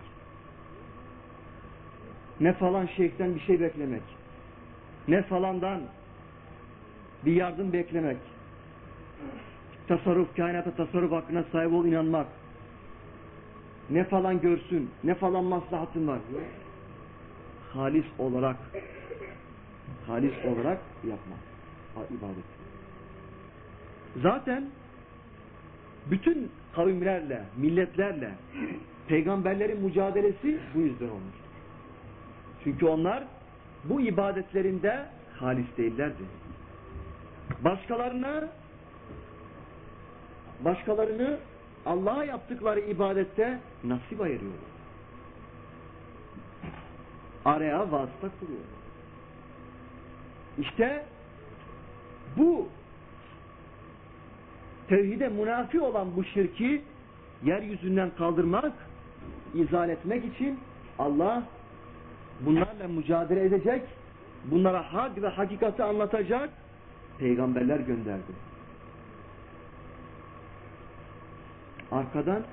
Ne falan şeyhten bir şey beklemek. Ne falandan bir yardım beklemek. Tasarruf, kainata tasarruf hakkına sahip ol inanmak. Ne falan görsün, ne falan maslahatın var. Halis olarak halis olarak yapmak. ibadet. Zaten bütün kavimlerle, milletlerle peygamberlerin mücadelesi bu yüzden olmuş. Çünkü onlar bu ibadetlerinde halis değillerdi. Başkalarına başkalarını Allah'a yaptıkları ibadette nasip ayırıyorlar. Araya vasıta kuruyor. İşte bu tevhide münafi olan bu şirki yeryüzünden kaldırmak, izal etmek için Allah bunlarla mücadele edecek, bunlara hak ve hakikati anlatacak peygamberler gönderdi. Arkadan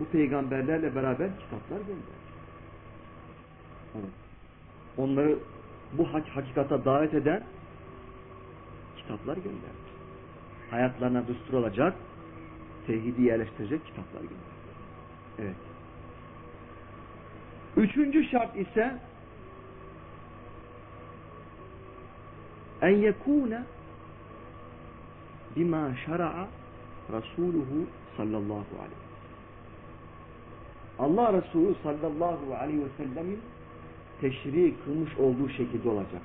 bu peygamberlerle beraber kitaplar gönderdi. Evet. Onları bu hak hakikata davet eden kitaplar gönderdi. Hayatlarına düstur olacak, tevhidi yerleştirecek kitaplar gönderdi. Evet. Üçüncü şart ise en yekune bima şara'a Resuluhu sallallahu aleyhi Allah Resulü sallallahu aleyhi ve sellemin teşri kılmış olduğu şekilde olacak.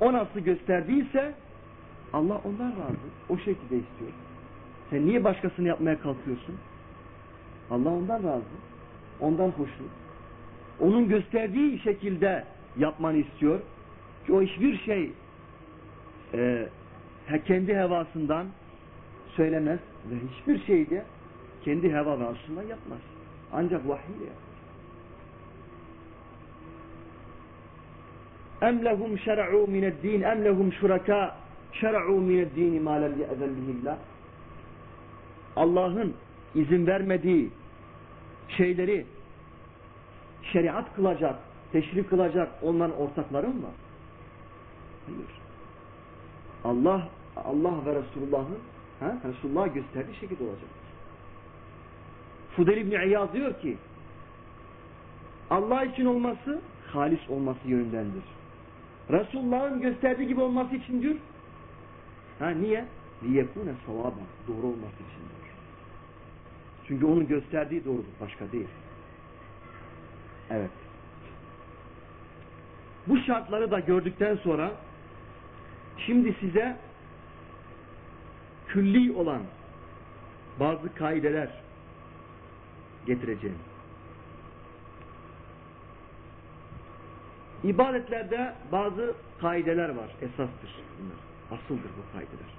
O nasıl gösterdiyse Allah ondan razı. O şekilde istiyor. Sen niye başkasını yapmaya kalkıyorsun? Allah ondan razı. Ondan hoşnut. Onun gösterdiği şekilde yapmanı istiyor. Ki o hiçbir şey e, kendi hevasından söylemez ve hiçbir şey de kendi heva ve arzusundan yapmaz. Ancak vahiy ile yapar. Em lehum şer'u mined-din em lehum şuraka şer'u mined-din ma lem ye'zen bihillah. Allah'ın izin vermediği şeyleri şeriat kılacak, teşrik kılacak onların ortakları mı var? Hayır. Allah Allah ve Resulullah'ın ha, Resulullah'a gösterdiği şekilde olacak. Fudel İbni İyaz diyor ki Allah için olması halis olması yönündendir. Resulullah'ın gösterdiği gibi olması için diyor. Ha niye? Liyekune savaba. Doğru olması için diyor. Çünkü onun gösterdiği doğrudur. Başka değil. Evet. Bu şartları da gördükten sonra şimdi size külli olan bazı kaideler getireceğim. İbadetlerde bazı kaideler var. Esastır bunlar. Asıldır bu kaideler.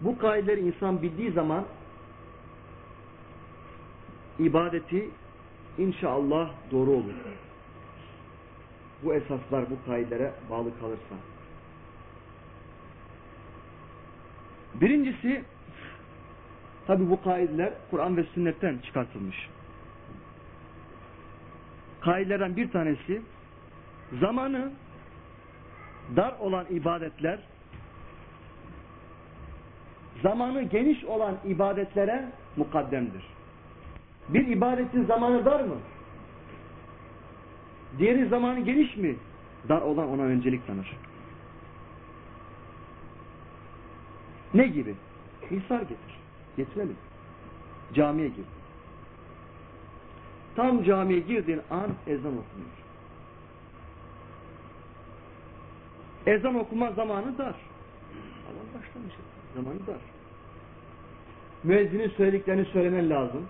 Bu kaideleri insan bildiği zaman ibadeti inşallah doğru olur. Bu esaslar bu kaidelere bağlı kalırsa. Birincisi tabi bu kaideler Kur'an ve sünnetten çıkartılmış. Kaidelerden bir tanesi zamanı dar olan ibadetler zamanı geniş olan ibadetlere mukaddemdir. Bir ibadetin zamanı dar mı? Diğeri zamanı geniş mi? Dar olan ona öncelik tanır. Ne gibi? Misal getir. Getirelim. Camiye gir. Tam camiye girdiğin an ezan okunuyor. Ezan okuma zamanı dar. Allah başlamış. Zamanı dar. Müezzinin söylediklerini söylemen lazım.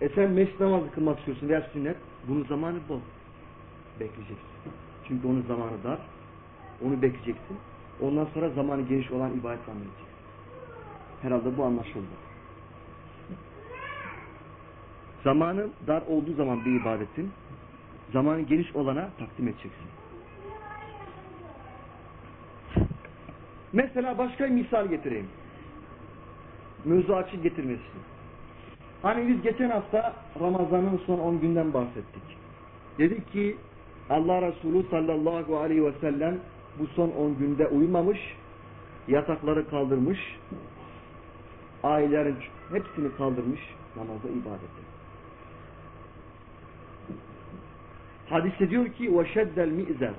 E sen mescid namazı kılmak istiyorsun veya sünnet. Bunun zamanı bol. Bekleyeceksin. Çünkü onun zamanı dar. Onu bekleyeceksin. Ondan sonra zamanı geniş olan ibadet anlayacaksın. Herhalde bu anlaşıldı. Zamanı dar olduğu zaman bir ibadetin zamanı geniş olana takdim edeceksin. Mesela başka bir misal getireyim. Mevzu açık getirmesi. Hani biz geçen hafta Ramazan'ın son 10 günden bahsettik. Dedik ki Allah Resulü sallallahu aleyhi ve sellem bu son 10 günde uyumamış, yatakları kaldırmış, ailelerin hepsini kaldırmış namaza ibadete. Hadiste diyor ki وَشَدَّ الْمِئْزَرِ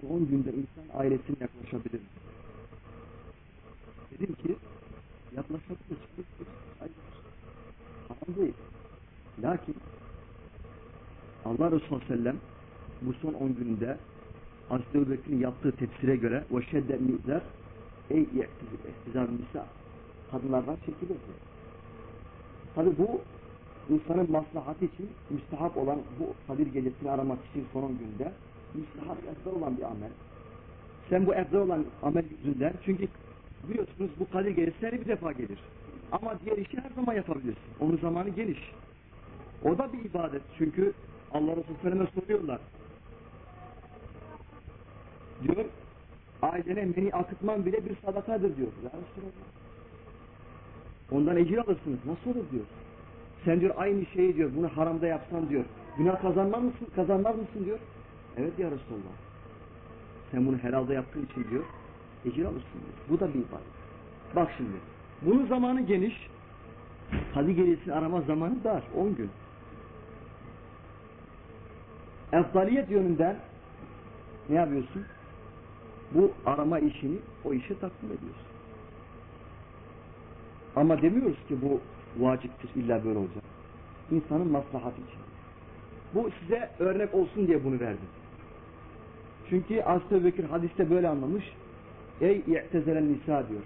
son günde insan ailesine yaklaşabilir? Dedim ki yaklaşabilir. Hayır. Haram değil. Lakin Allah Resulü Sellem bu son 10 günde Hazreti Ebu Bekir'in yaptığı tefsire göre şedde mizler ey ihtizar nisa kadınlardan çekilir. Tabi bu insanın maslahatı için müstehap olan bu Kadir gecesini aramak için son 10 günde müstehap efdal olan bir amel. Sen bu efdal olan amel yüzünden çünkü biliyorsunuz bu Kadir gecesi bir defa gelir. Ama diğer işi her zaman yapabilirsin. Onun zamanı geniş. O da bir ibadet. Çünkü Allah Resulü Sellem'e soruyorlar. Diyor, ailene meni akıtman bile bir sadakadır diyor. Ya Resulallah. Ondan ecir alırsınız. Nasıl olur diyor. Sen diyor aynı şeyi diyor, bunu haramda yapsan diyor. Günah kazanmaz mısın, kazanmaz mısın diyor. Evet ya Resulallah. Sen bunu helalde yaptığın için diyor, ecir alırsın diyor. Bu da bir ibadet. Bak şimdi, bunun zamanı geniş. Hadi gerisini arama zamanı dar, 10 gün. Efdaliyet yönünden ne yapıyorsun? Bu arama işini o işe takdim ediyorsun. Ama demiyoruz ki bu vaciptir illa böyle olacak. İnsanın maslahatı için. Bu size örnek olsun diye bunu verdim. Çünkü Aslı Bekir hadiste böyle anlamış. Ey i'tezelen nisa diyor.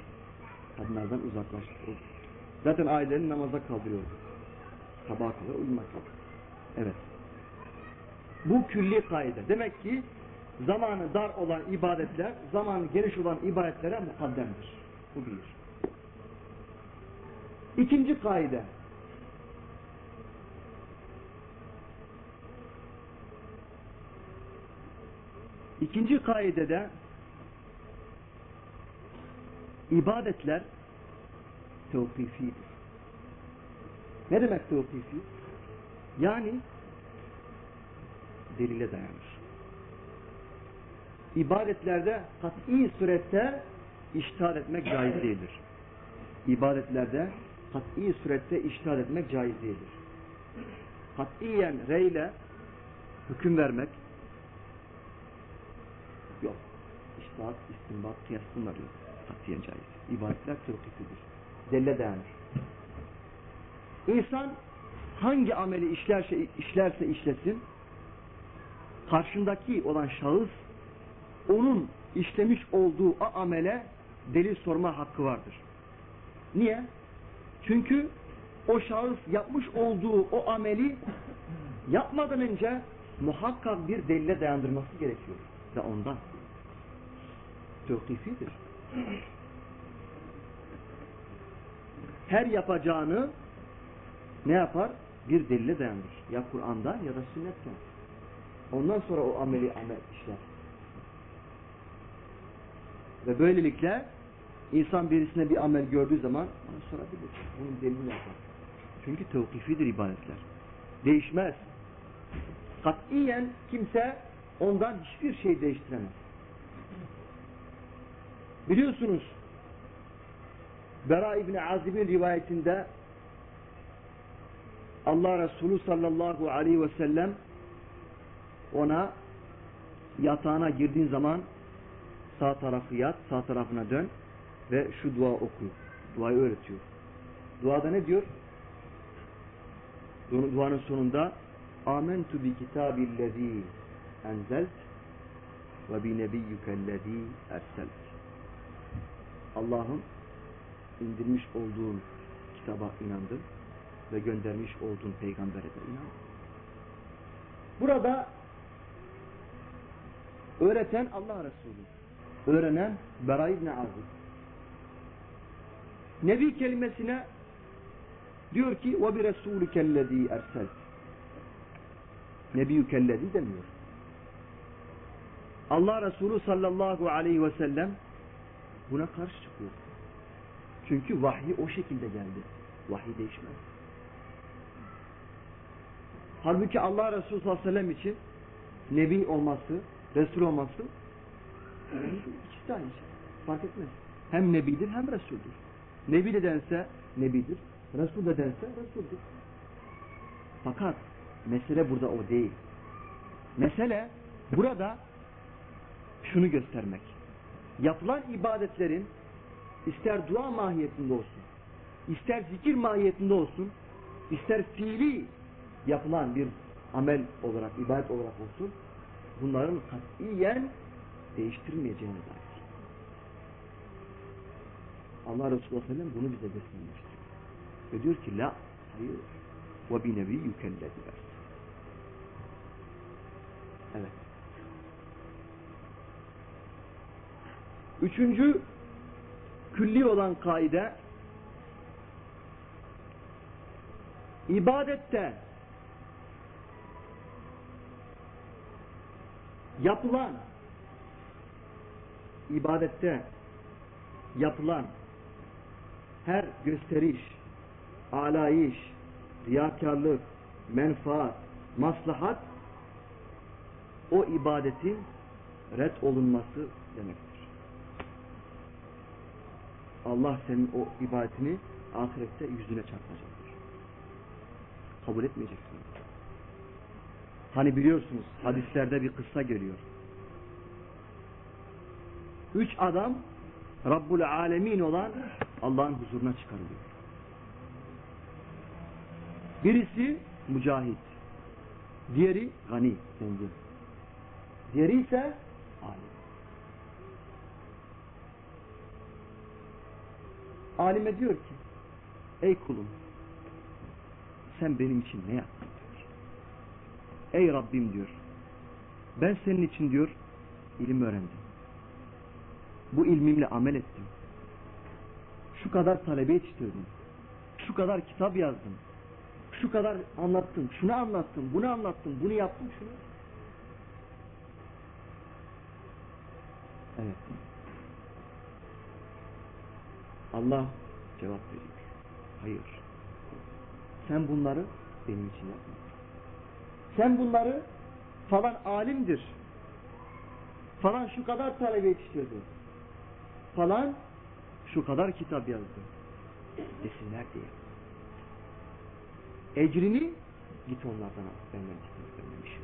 Kadınlardan uzaklaş. Zaten ailelerini namaza kaldırıyor. Sabaha kadar uyumak lazım. Evet. Bu külli kaide. Demek ki zamanı dar olan ibadetler, zamanı geniş olan ibadetlere mukaddemdir. Bu bir. İkinci kaide. İkinci kaidede ibadetler tevkifidir. Ne demek tevkifi? Yani delile dayanır. İbadetlerde kat'i surette iştihad etmek caiz değildir. İbadetlerde kat'i surette iştihad etmek caiz değildir. Katiyen reyle hüküm vermek yok. İştihat, istinbat, kıyas bunlar yok. Katiyen caiz. İbadetler tevkifidir. Delile dayanır. İnsan hangi ameli işlerse, işlerse işlesin karşındaki olan şahıs onun işlemiş olduğu o amele delil sorma hakkı vardır. Niye? Çünkü o şahıs yapmış olduğu o ameli yapmadan önce muhakkak bir delile dayandırması gerekiyor. Ve ondan. Tevkifidir. Her yapacağını ne yapar? Bir delile dayandır. Ya Kur'an'dan ya da sünnetten. Ondan sonra o ameli amel işler. Ve böylelikle insan birisine bir amel gördüğü zaman ona sorabilir. Bunun delilini yapar. Çünkü tevkifidir ibadetler. Değişmez. Katiyen kimse ondan hiçbir şey değiştiremez. Biliyorsunuz Bera İbni Azib'in rivayetinde Allah Resulü sallallahu aleyhi ve sellem ona yatağına girdiğin zaman sağ tarafı yat, sağ tarafına dön ve şu dua oku. Duayı öğretiyor. Duada ne diyor? Duanın sonunda Amentu bi kitabillezî enzelt ve bi nebiyyükellezî erselt. Allah'ın indirmiş olduğun kitaba inandım ve göndermiş olduğun peygambere de inandım. Burada öğreten Allah Resulü. Öğrenen Bera İbni Azib. Nebi kelimesine diyor ki ve bi resulükellezî ersel. Nebiyyükellezî demiyor. Allah Resulü sallallahu aleyhi ve sellem buna karşı çıkıyor. Çünkü vahyi o şekilde geldi. Vahiy değişmez. Halbuki Allah Resulü sallallahu aleyhi ve sellem için Nebi olması, Resul olması ikisi de aynı şey. Fark etmez. Hem Nebidir hem Resul'dür. Nebi de dense Nebidir. Resul de dense Resul'dür. Fakat mesele burada o değil. Mesele burada şunu göstermek. Yapılan ibadetlerin ister dua mahiyetinde olsun, ister zikir mahiyetinde olsun, ister fiili yapılan bir amel olarak, ibadet olarak olsun, bunların katiyen değiştirmeyeceğine dair. Allah Resulü Sallallahu Aleyhi ve Sellem bunu bize beslenmiştir. Ve diyor ki la, hayır. Ve bi nebi yükellediler. Evet. Üçüncü külli olan kaide ibadette yapılan ibadette yapılan her gösteriş, alayış, riyakarlık, menfaat, maslahat o ibadetin red olunması demektir. Allah senin o ibadetini ahirette yüzüne çarpacaktır. Kabul etmeyeceksin. Hani biliyorsunuz hadislerde bir kıssa geliyor. Üç adam Rabbul Alemin olan Allah'ın huzuruna çıkarılıyor. Birisi mücahit. Diğeri gani, zengin. Diğeri ise alim. Alime diyor ki ey kulum sen benim için ne yaptın diyor. Ey Rabbim diyor ben senin için diyor ilim öğrendim. Bu ilmimle amel ettim. Şu kadar talebe yetiştirdim. Şu kadar kitap yazdım. Şu kadar anlattım. Şunu anlattım. Bunu anlattım. Bunu yaptım. Şunu. Evet. Allah cevap veriyor. Hayır. Sen bunları benim için yapma. Sen bunları falan alimdir. Falan şu kadar talebe yetiştirdi. Falan şu kadar kitap yazdı. Desinler diye. Ecrini git onlardan al. Benden kitap vermemiş.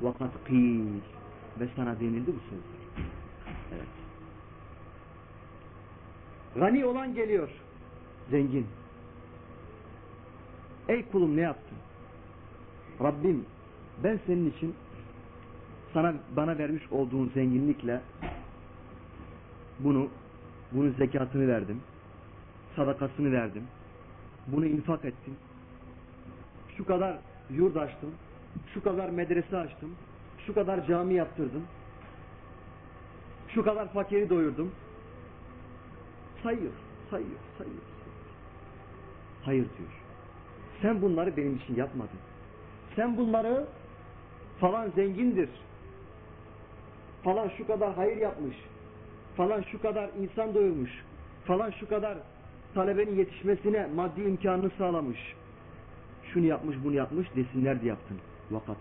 Vakat kıyıl. Ve sana denildi bu sözler. Evet. Gani olan geliyor. Zengin. Ey kulum ne yaptın? Rabbim ben senin için sana bana vermiş olduğun zenginlikle bunu bunun zekatını verdim. Sadakasını verdim. Bunu infak ettim. Şu kadar yurt açtım. Şu kadar medrese açtım. Şu kadar cami yaptırdım. Şu kadar fakiri doyurdum. Sayıyor, sayıyor, sayıyor. Hayır diyor. Sen bunları benim için yapmadın. Sen bunları falan zengindir. Falan şu kadar hayır yapmış. Falan şu kadar insan doyurmuş. Falan şu kadar talebenin yetişmesine maddi imkanını sağlamış. Şunu yapmış, bunu yapmış desinler diye yaptın. Vakat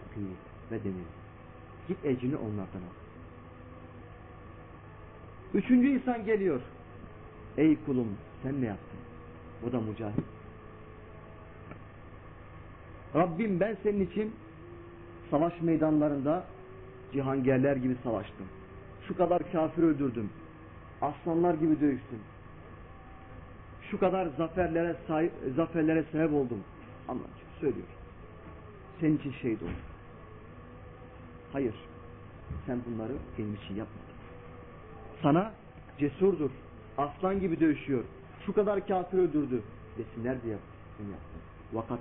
ve demir. Git ecrini onlardan al. Üçüncü insan geliyor. Ey kulum sen ne yaptın? Bu da mücahit. Rabbim ben senin için savaş meydanlarında cihangerler gibi savaştım. Şu kadar kafir öldürdüm. Aslanlar gibi dövüştüm. Şu kadar zaferlere sahip, zaferlere sebep oldum. Anlatıyor, söylüyor. Senin için şehit oldum. Hayır. Sen bunları benim için yapmadın. Sana cesurdur. Aslan gibi dövüşüyor. Şu kadar kafir öldürdü. Desinler diye bunu yaptım. Vakat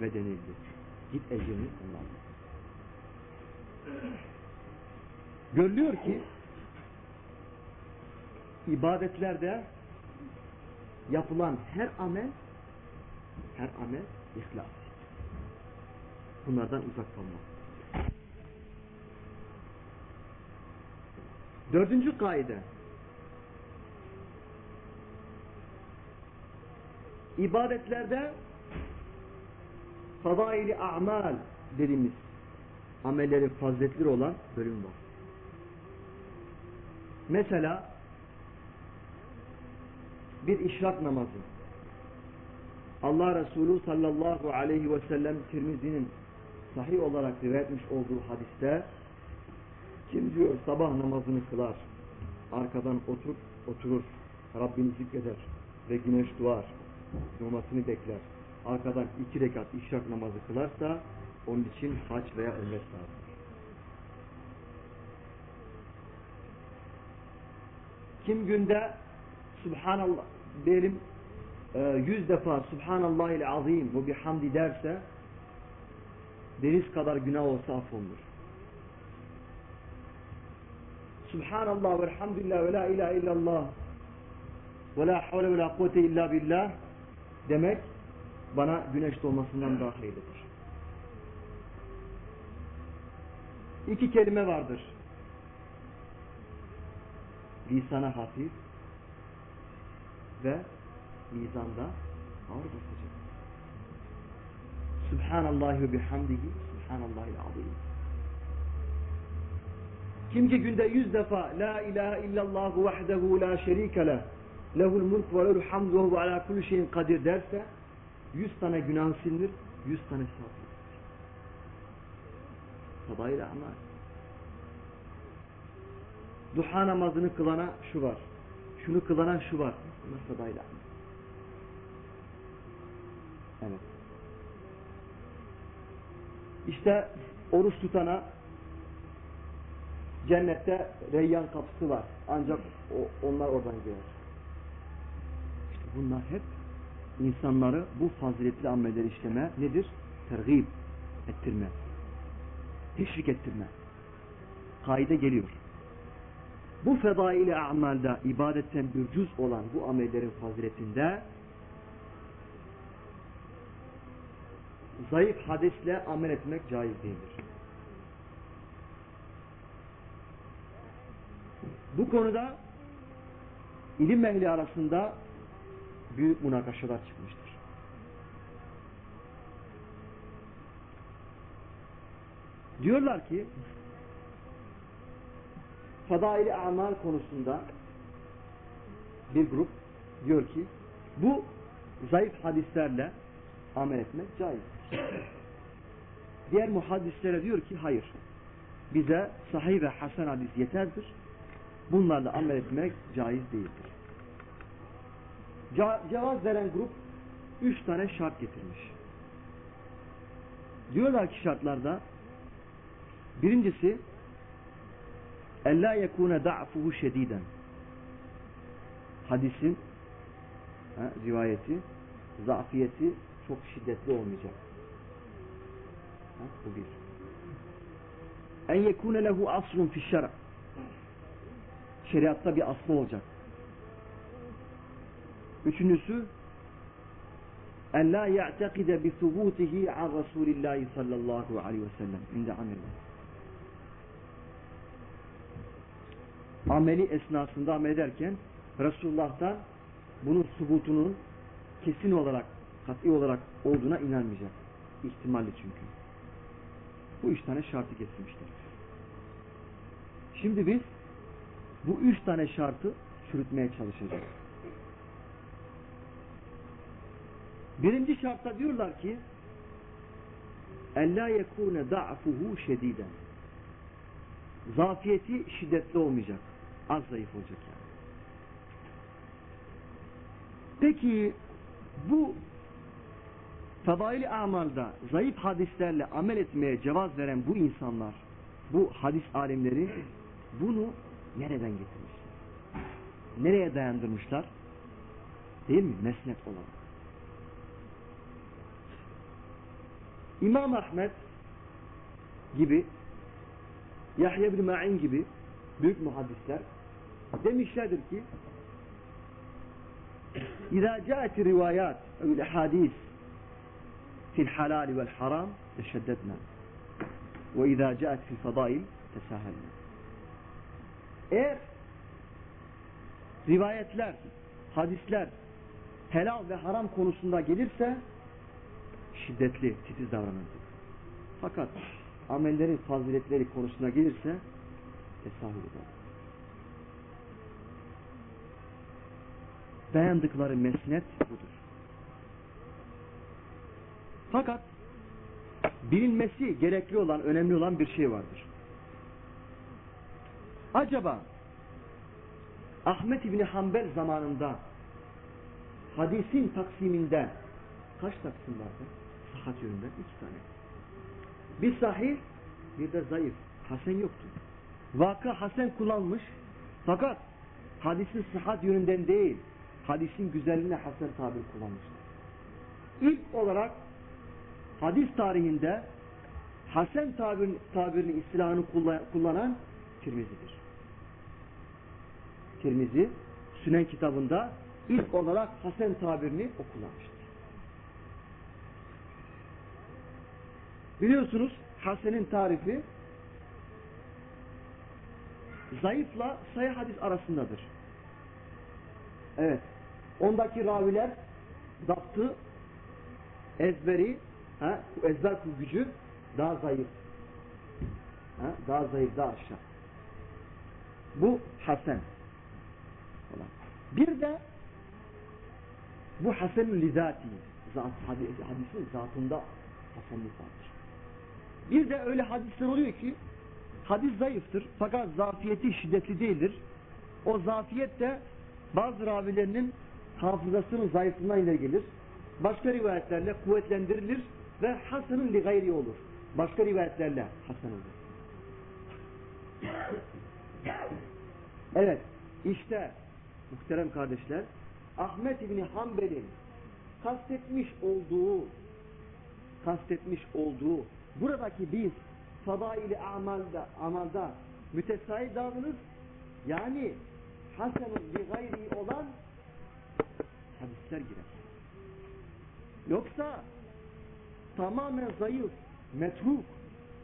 ve denildi. Git ecrini onlarla. Görülüyor ki ibadetlerde yapılan her amel her amel ihlas. Bunlardan uzak kalmak. Dördüncü kaide ibadetlerde fadaili a'mal dediğimiz amelleri faziletli olan bölüm var. Mesela bir işrak namazı. Allah Resulü sallallahu aleyhi ve sellem Tirmizi'nin sahih olarak rivayet etmiş olduğu hadiste Kim diyor sabah namazını kılar, arkadan otur, oturur, Rabbini zikreder ve güneş doğar, doğmasını bekler. Arkadan iki rekat işrak namazı kılarsa onun için hac veya ümret lazım. Kim günde Subhanallah diyelim e, yüz defa Subhanallah ile azim bu bir hamdi derse deniz kadar günah olsa affolunur. Subhanallah ve elhamdülillah ve la ilahe illallah ve la havle ve la kuvvete illa billah demek bana güneş doğmasından daha hayırlıdır. İki kelime vardır. Lisana hafif ve mizanda ağır basacak. Subhanallah ve bihamdihi Subhanallahil azim. Kim ki günde yüz defa La ilahe illallah vahdehu la şerike lehul mulk ve lehul hamdu ve ala kulli şeyin kadir derse yüz tane günah silinir, yüz tane sevap Fadail amal. Duha namazını kılana şu var. Şunu kılana şu var. Bunlar fadail amal. Evet. İşte oruç tutana cennette reyyan kapısı var. Ancak onlar oradan girer. Bunlar hep insanları bu faziletli amelleri işleme nedir? Tergib ettirme. Teşvik ettirme. Kaide geliyor. Bu fedaili amalda ibadetten bir cüz olan bu amellerin faziletinde zayıf hadisle amel etmek caiz değildir. Bu konuda ilim ehli arasında büyük münakaşalar çıkmıştır. Diyorlar ki fadaili amal konusunda bir grup diyor ki bu zayıf hadislerle amel etmek caiz. Diğer muhaddislere diyor ki hayır. Bize sahih ve hasen hadis yeterdir. Bunlarla amel etmek caiz değildir. Ce cevaz veren grup üç tane şart getirmiş. Diyorlar ki şartlarda birincisi ella yekune da'fuhu şediden hadisin ha, rivayeti zafiyeti çok şiddetli olmayacak. Ha, bu bir. En yekune lehu aslun fi şer'a şeriatta bir aslı olacak. Üçüncüsü en la ya'tekide bi thubutihi an Resulillahi sallallahu aleyhi ve sellem inde amelih. Ameli esnasında amel ederken Resulullah'tan bunun subutunun kesin olarak, kat'i olarak olduğuna inanmayacak. İhtimalli çünkü. Bu üç tane şartı getirmiştir. Şimdi biz bu üç tane şartı çürütmeye çalışacağız. Birinci şartta diyorlar ki اَلَّا يَكُونَ دَعْفُهُ şediden. Zafiyeti şiddetli olmayacak. Az zayıf olacak yani. Peki bu fadaili amalda zayıf hadislerle amel etmeye cevaz veren bu insanlar, bu hadis alimleri bunu nereden getirmişler? Nereye dayandırmışlar? Değil mi? Mesnet olarak. İmam Ahmet gibi Yahya bin Ma'in gibi büyük muhaddisler demişlerdir ki İzâ câeti rivayat öyle hadis fil halal vel haram teşeddedna ve izâ câet fil eğer rivayetler, hadisler helal ve haram konusunda gelirse şiddetli, titiz davranırdık. Fakat amellerin faziletleri konusuna gelirse tesahül eder. Dayandıkları mesnet budur. Fakat bilinmesi gerekli olan, önemli olan bir şey vardır. Acaba Ahmet İbni Hanbel zamanında hadisin taksiminde kaç taksim vardı? Sahat yönünden iki tane. Bir sahih, bir de zayıf. Hasen yoktu. Vaka hasen kullanmış. Fakat hadisin sıhhat yönünden değil, hadisin güzelliğine hasen tabir kullanmıştır. İlk olarak hadis tarihinde hasen tabir, tabirini, istilahını kullanan Tirmizi'dir. Tirmizi Sünen kitabında ilk olarak hasen tabirini o. Biliyorsunuz hasenin tarifi zayıfla sayı hadis arasındadır. Evet. Ondaki raviler daptı, ezberi, ha, ezber gücü daha zayıf. Ha, daha zayıf, daha aşağı. Bu hasen. Bir de bu hasenün lizati. Zat, hadisin zatında hasenlik vardır. Bir de öyle hadisler oluyor ki hadis zayıftır fakat zafiyeti şiddetli değildir. O zafiyet de bazı ravilerinin hafızasının zayıflığından ileri gelir. Başka rivayetlerle kuvvetlendirilir ve hasanın li gayri olur. Başka rivayetlerle hasan olur. Evet, işte muhterem kardeşler, Ahmet İbni Hanbel'in kastetmiş olduğu kastetmiş olduğu buradaki biz fadaili amalda, amalda mütesayi davranır yani hasenun bi gayri olan hadisler girer. Yoksa tamamen zayıf, metruk,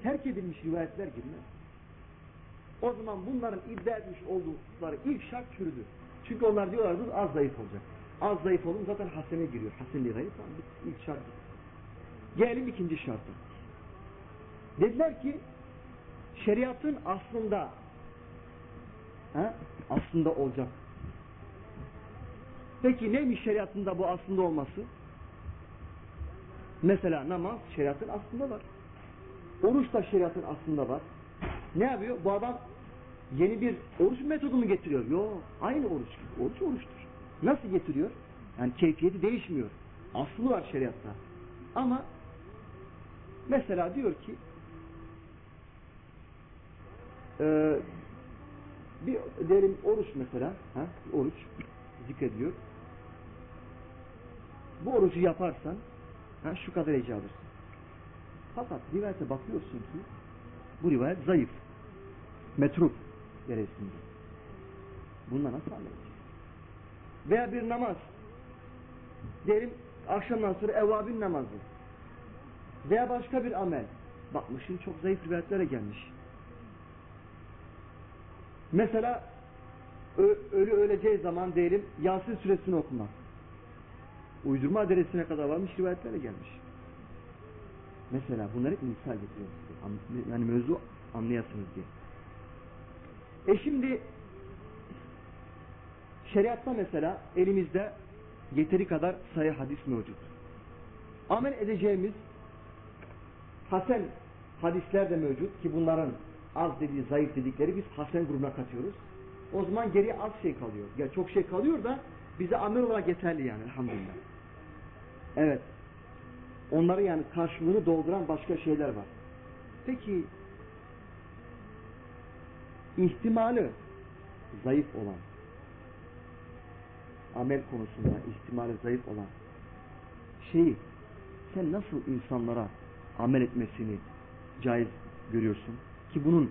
terk edilmiş rivayetler girmez. O zaman bunların iddia etmiş oldukları ilk şart çürüdü. Çünkü onlar diyorlardı az zayıf olacak. Az zayıf olun zaten hasene giriyor. Hasenli gayb tamam ilk şart. Gelelim ikinci şartı. Dediler ki şeriatın aslında he, aslında olacak. Peki neymiş şeriatında bu aslında olması? Mesela namaz şeriatın aslında var. Oruç da şeriatın aslında var. Ne yapıyor? Bu adam yeni bir oruç metodu mu getiriyor? Yok. Aynı oruç. Oruç oruçtur. Nasıl getiriyor? Yani keyfiyeti değişmiyor. Aslı var şeriatta. Ama mesela diyor ki e, bir derim oruç mesela ha, oruç zikrediyor. Bu orucu yaparsan ha, şu kadar ecre alırsın. Fakat rivayete bakıyorsun ki bu rivayet zayıf. Metruk derecesinde. Bununla nasıl anlayacağız? Veya bir namaz. Diyelim akşamdan sonra evvabin namazı. Veya başka bir amel. Bakmışın çok zayıf rivayetlere gelmiş. Mesela ölü öleceği zaman diyelim Yasin suresini okumak. Uydurma derecesine kadar varmış rivayetlere gelmiş. Mesela bunları misal getiriyorum Yani mevzu anlayasınız diye. E şimdi şeriatta mesela elimizde yeteri kadar sayı hadis mevcut. Amel edeceğimiz hasen hadisler de mevcut ki bunların az dediği, zayıf dedikleri biz hasen grubuna katıyoruz. O zaman geriye az şey kalıyor. Ya çok şey kalıyor da bize amel olarak yeterli yani elhamdülillah. Evet. Onları yani karşılığını dolduran başka şeyler var. Peki ihtimali zayıf olan amel konusunda ihtimali zayıf olan şeyi sen nasıl insanlara amel etmesini caiz görüyorsun? Ki bunun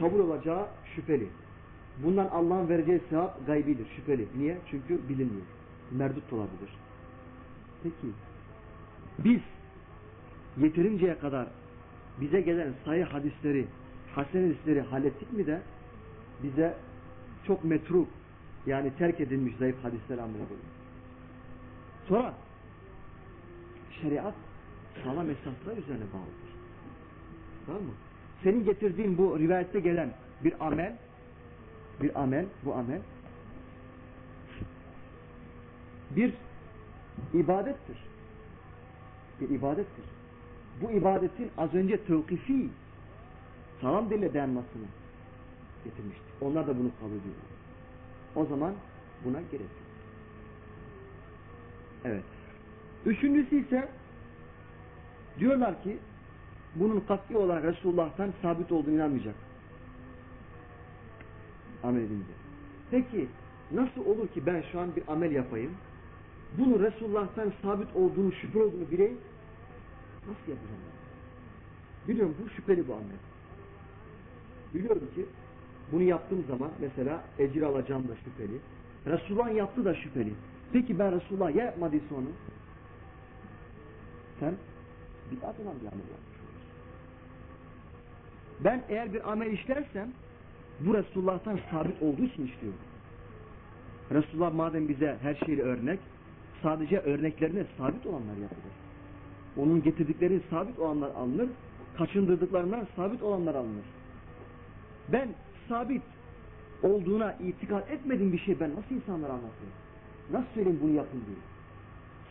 kabul olacağı şüpheli. Bundan Allah'ın vereceği sevap gaybidir, şüpheli. Niye? Çünkü bilinmiyor. Merdut olabilir. Peki, biz yetirinceye kadar bize gelen sayı hadisleri, hasen hadisleri hallettik mi de bize çok metruk yani terk edilmiş zayıf hadisler amel Sonra şeriat sağlam esaslar üzerine bağlıdır. Tamam mı? Senin getirdiğin bu rivayette gelen bir amel bir amel, bu amel bir ibadettir. Bir ibadettir. Bu ibadetin az önce tevkifi sağlam dille dayanmasını getirmiştik. Onlar da bunu kabul ediyorlar. O zaman buna gerek yok. Evet. Üçüncüsü ise diyorlar ki bunun kat'i olarak Resulullah'tan sabit olduğunu inanmayacak. Amel edince. Peki nasıl olur ki ben şu an bir amel yapayım? Bunu Resulullah'tan sabit olduğunu, şüphe olduğunu bileyim. Nasıl yapacağım ben? Biliyorum bu şüpheli bu amel. Biliyorum ki bunu yaptığım zaman mesela ecir alacağım da şüpheli. Resulullah yaptı da şüpheli. Peki ben Resulullah ya yapmadıysa onu? Sen bid'at olan bir amel yapmış. Ben eğer bir amel işlersem bu Resulullah'tan sabit olduğu için işliyorum. Resulullah madem bize her şeyle örnek, sadece örneklerine sabit olanlar yapılır. Onun getirdikleri sabit olanlar alınır, kaçındırdıklarından sabit olanlar alınır. Ben sabit olduğuna itikad etmediğim bir şey ben nasıl insanlara anlatayım? Nasıl söyleyeyim bunu yapın diye?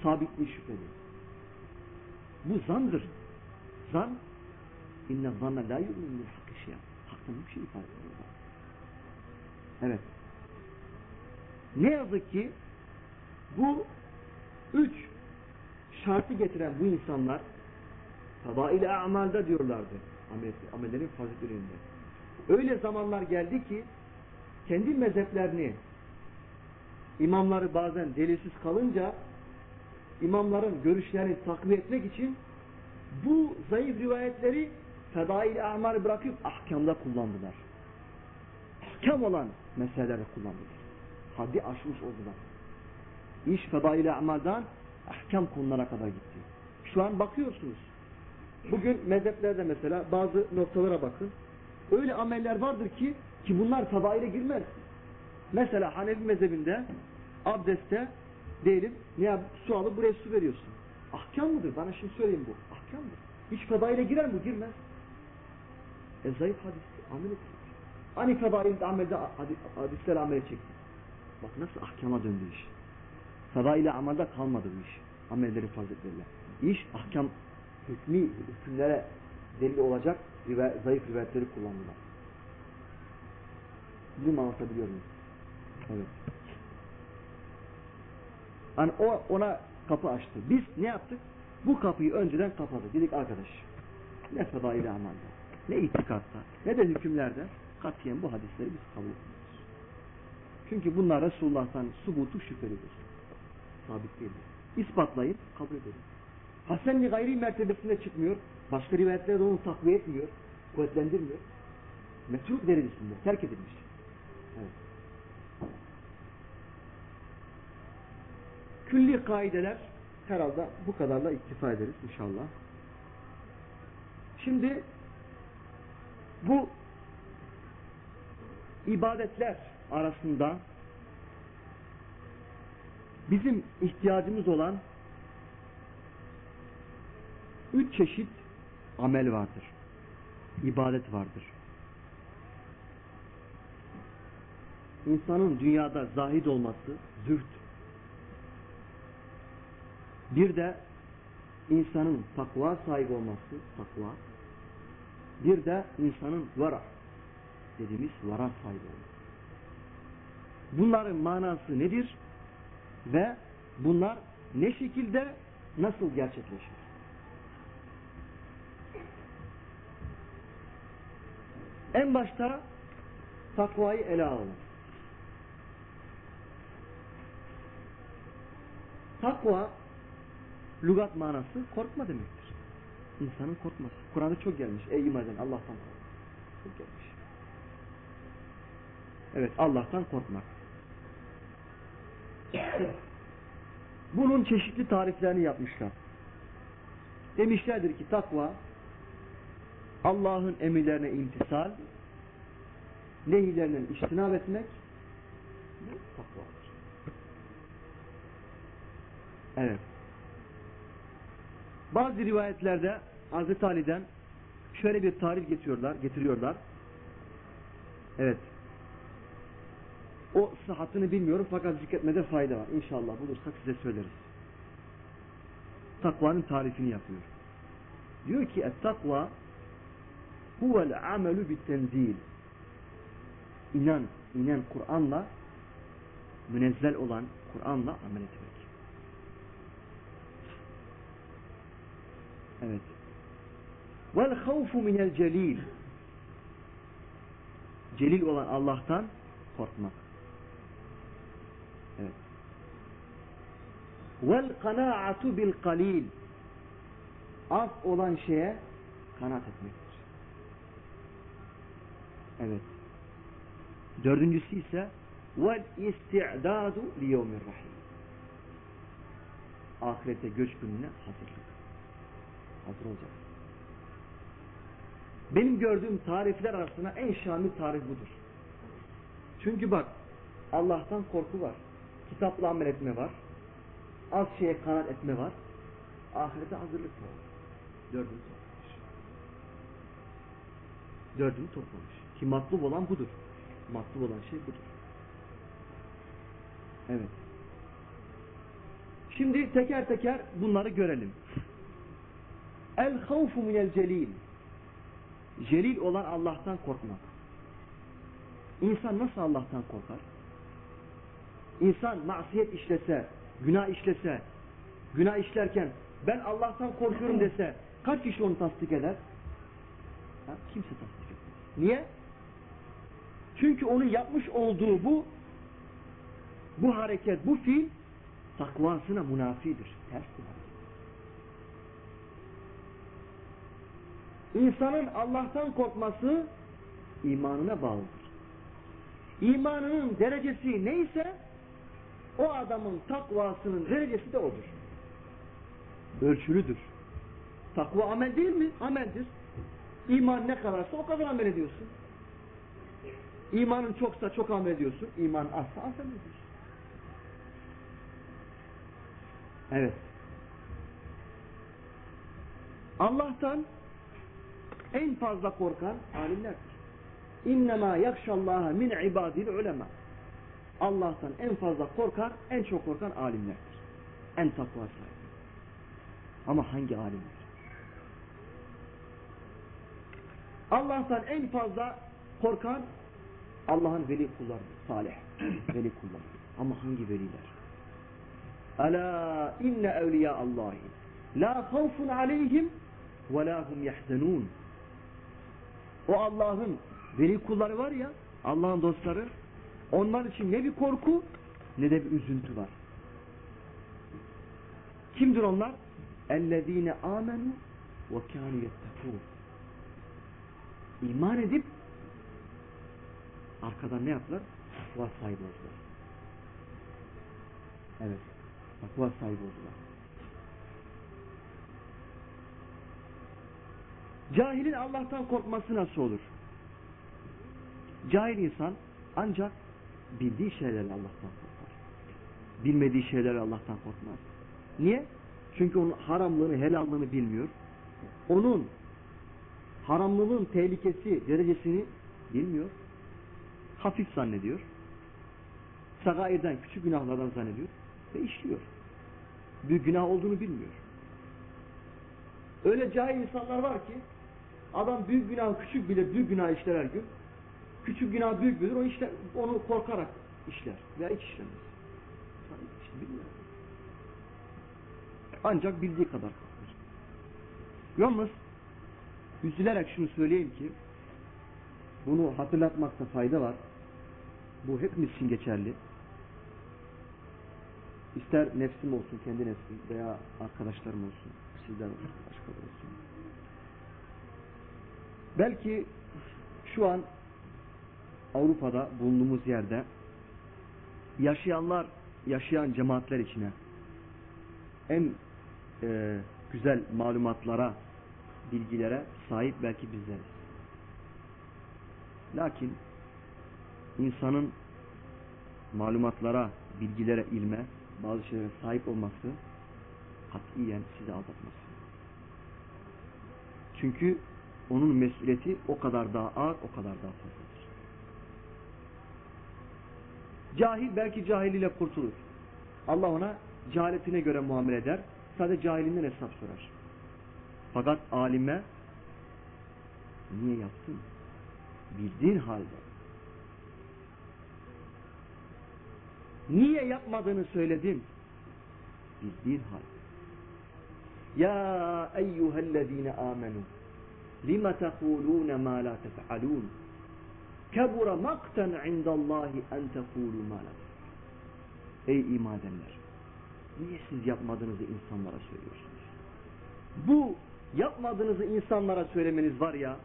Sabitli şüpheli. Bu zandır. Zan inne zanna la yu'min bil hakkı şey'a. Haktan bir şey ifade ediyor. Evet. Ne yazık ki bu üç şartı getiren bu insanlar fadail-i amalda diyorlardı. Amel, amellerin faziletlerinde. Öyle zamanlar geldi ki kendi mezheplerini imamları bazen delilsiz kalınca imamların görüşlerini takviye etmek için bu zayıf rivayetleri fedail-i amarı bırakıp ahkamda kullandılar. Ahkam olan meselelerde kullandılar. Haddi aşmış oldular. İş fedail-i amaldan ahkam konulara kadar gitti. Şu an bakıyorsunuz. Bugün mezheplerde mesela bazı noktalara bakın. Öyle ameller vardır ki ki bunlar fedaile girmez. Mesela Hanefi mezhebinde abdestte diyelim ne yap, su alıp buraya su veriyorsun. Ahkam mıdır? Bana şimdi söyleyeyim bu. Ahkamdır. Hiç fedaile girer mi? Girmez. E zayıf hadis amel etsin. Hani fedailde amelde hadisler amel çekti. Bak nasıl ahkama döndü iş. Fedaile amelde kalmadı bu iş. Amelleri faziletleriyle. İş ahkam hükmü hükümlere delil olacak zayıf rivayetleri kullandılar. Bunu anlatabiliyor muyum? Evet. Hani o ona kapı açtı. Biz ne yaptık? Bu kapıyı önceden kapadık. Dedik arkadaş. Ne fedaili amalda, ne itikatta, ne de hükümlerde katiyen bu hadisleri biz kabul etmiyoruz. Çünkü bunlar Resulullah'tan subutu şüphelidir. Sabit değildir. İspatlayıp kabul edelim. Hasenli gayri mertebesinde çıkmıyor. Başka rivayetlerde onu takviye etmiyor. Kuvvetlendirmiyor. Metruk derecesinde terk edilmiş. Evet. Külli kaideler herhalde bu kadarla iktifa ederiz inşallah. Şimdi bu ibadetler arasında bizim ihtiyacımız olan üç çeşit amel vardır. İbadet vardır. İnsanın dünyada zahid olması, zühd. Bir de insanın takva sahibi olması, takva. Bir de insanın vara dediğimiz vara sahibi olması. Bunların manası nedir? Ve bunlar ne şekilde nasıl gerçekleşir? En başta takvayı ele alalım. Takva lügat manası korkma demektir. İnsanın korkması. Kur'an'da çok gelmiş. Ey iman eden Allah'tan kork. Çok gelmiş. Evet Allah'tan korkmak. (coughs) Bunun çeşitli tariflerini yapmışlar. Demişlerdir ki takva Allah'ın emirlerine imtisal, nehilerinin iştinab etmek takvadır. Evet. Bazı rivayetlerde Hazreti Ali'den şöyle bir tarif getiriyorlar, getiriyorlar. Evet. O sıhhatini bilmiyorum fakat zikretmede fayda var. İnşallah bulursak size söyleriz. Takvanın tarifini yapıyor. Diyor ki et takva huvel amelu bit tenzil. inen, inen Kur'an'la münezzel olan Kur'an'la amel etmek. Evet. Vel havfu minel celil. Celil olan Allah'tan korkmak. Evet. Vel kanaatu bil kalil. Az olan şeye kanaat etmektir. Evet. Dördüncüsü ise vel isti'dadu li yevmir rahim. Ahirete göç gününe hazırlık. Hazır olacak. Benim gördüğüm tarifler arasında en şamil tarif budur. Çünkü bak Allah'tan korku var. Kitapla amel etme var. Az şeye kanaat etme var. Ahirete hazırlık var. Dördünü toplamış. Dördünü toplamış. Ki matlub olan budur. Matlub olan şey budur. Evet. Şimdi teker teker bunları görelim. El havfu minel celil. Celil olan Allah'tan korkmak. İnsan nasıl Allah'tan korkar? İnsan masiyet işlese, günah işlese, günah işlerken ben Allah'tan korkuyorum dese kaç kişi onu tasdik eder? Ha? Kimse tasdik etmez. Niye? Çünkü onun yapmış olduğu bu bu hareket, bu fiil takvasına münafidir. Ters bir İnsanın Allah'tan korkması imanına bağlıdır. İmanının derecesi neyse o adamın takvasının derecesi de odur. Ölçülüdür. Takva amel değil mi? Ameldir. İman ne kadarsa o kadar amel ediyorsun. İmanın çoksa çok amel ediyorsun. İman azsa az amel ediyorsun. Evet. Allah'tan en fazla korkan alimlerdir. İnnemâ yakşallâhe min ibadil ulema. Allah'tan en fazla korkan, en çok korkan alimlerdir. En takva sahibi. Ama hangi alimler? Allah'tan en fazla korkan Allah'ın veli kulları, salih (clears throat) veli kulları. Ama hangi veliler? Ala inne evliya Allahi la havfun aleyhim ve la hum yahzenun. O Allah'ın veli kulları var ya, Allah'ın dostları, onlar için ne bir korku ne de bir üzüntü var. Kimdir onlar? اَلَّذ۪ينَ آمَنُوا وَكَانُوا يَتَّقُونَ İman edip arkadan ne yaptılar? Takva sahibi oldular. Evet. Takva sahibi oldular. Cahilin Allah'tan korkması nasıl olur? Cahil insan ancak bildiği şeylerle Allah'tan korkar. Bilmediği şeylerle Allah'tan korkmaz. Niye? Çünkü onun haramlığını, helallığını bilmiyor. Onun haramlılığın tehlikesi, derecesini bilmiyor. Hafif zannediyor. Sagairden, küçük günahlardan zannediyor ve işliyor. Büyük günah olduğunu bilmiyor. Öyle cahil insanlar var ki adam büyük günah küçük bile büyük günah işler her gün. Küçük günah büyük bilir, o işler, onu korkarak işler veya hiç işlemez. Ancak bildiği kadar korkar. Yalnız üzülerek şunu söyleyeyim ki bunu hatırlatmakta fayda var. Bu hepimiz için geçerli. İster nefsim olsun, kendi nefsim veya arkadaşlarım olsun, sizler olsun, başkaları olsun. Belki şu an Avrupa'da bulunduğumuz yerde yaşayanlar, yaşayan cemaatler içine en e, güzel malumatlara, bilgilere sahip belki bizleriz. Lakin insanın malumatlara, bilgilere, ilme, bazı şeylere sahip olması katiyen sizi aldatmaz. Çünkü onun mesuliyeti o kadar daha ağır, o kadar daha fazladır. Cahil belki cahiliyle kurtulur. Allah ona cehaletine göre muamele eder. Sadece cahilinden hesap sorar. Fakat alime niye yaptın? Bildiğin halde Niye yapmadığını söyledim. Biz bir hal. Ya eyyühellezine amenu lima tekulune ma la tef'alun kebura makten indallahi en tekulu ma la Ey iman edenler! Niye siz yapmadığınızı insanlara söylüyorsunuz? Bu yapmadığınızı insanlara söylemeniz var ya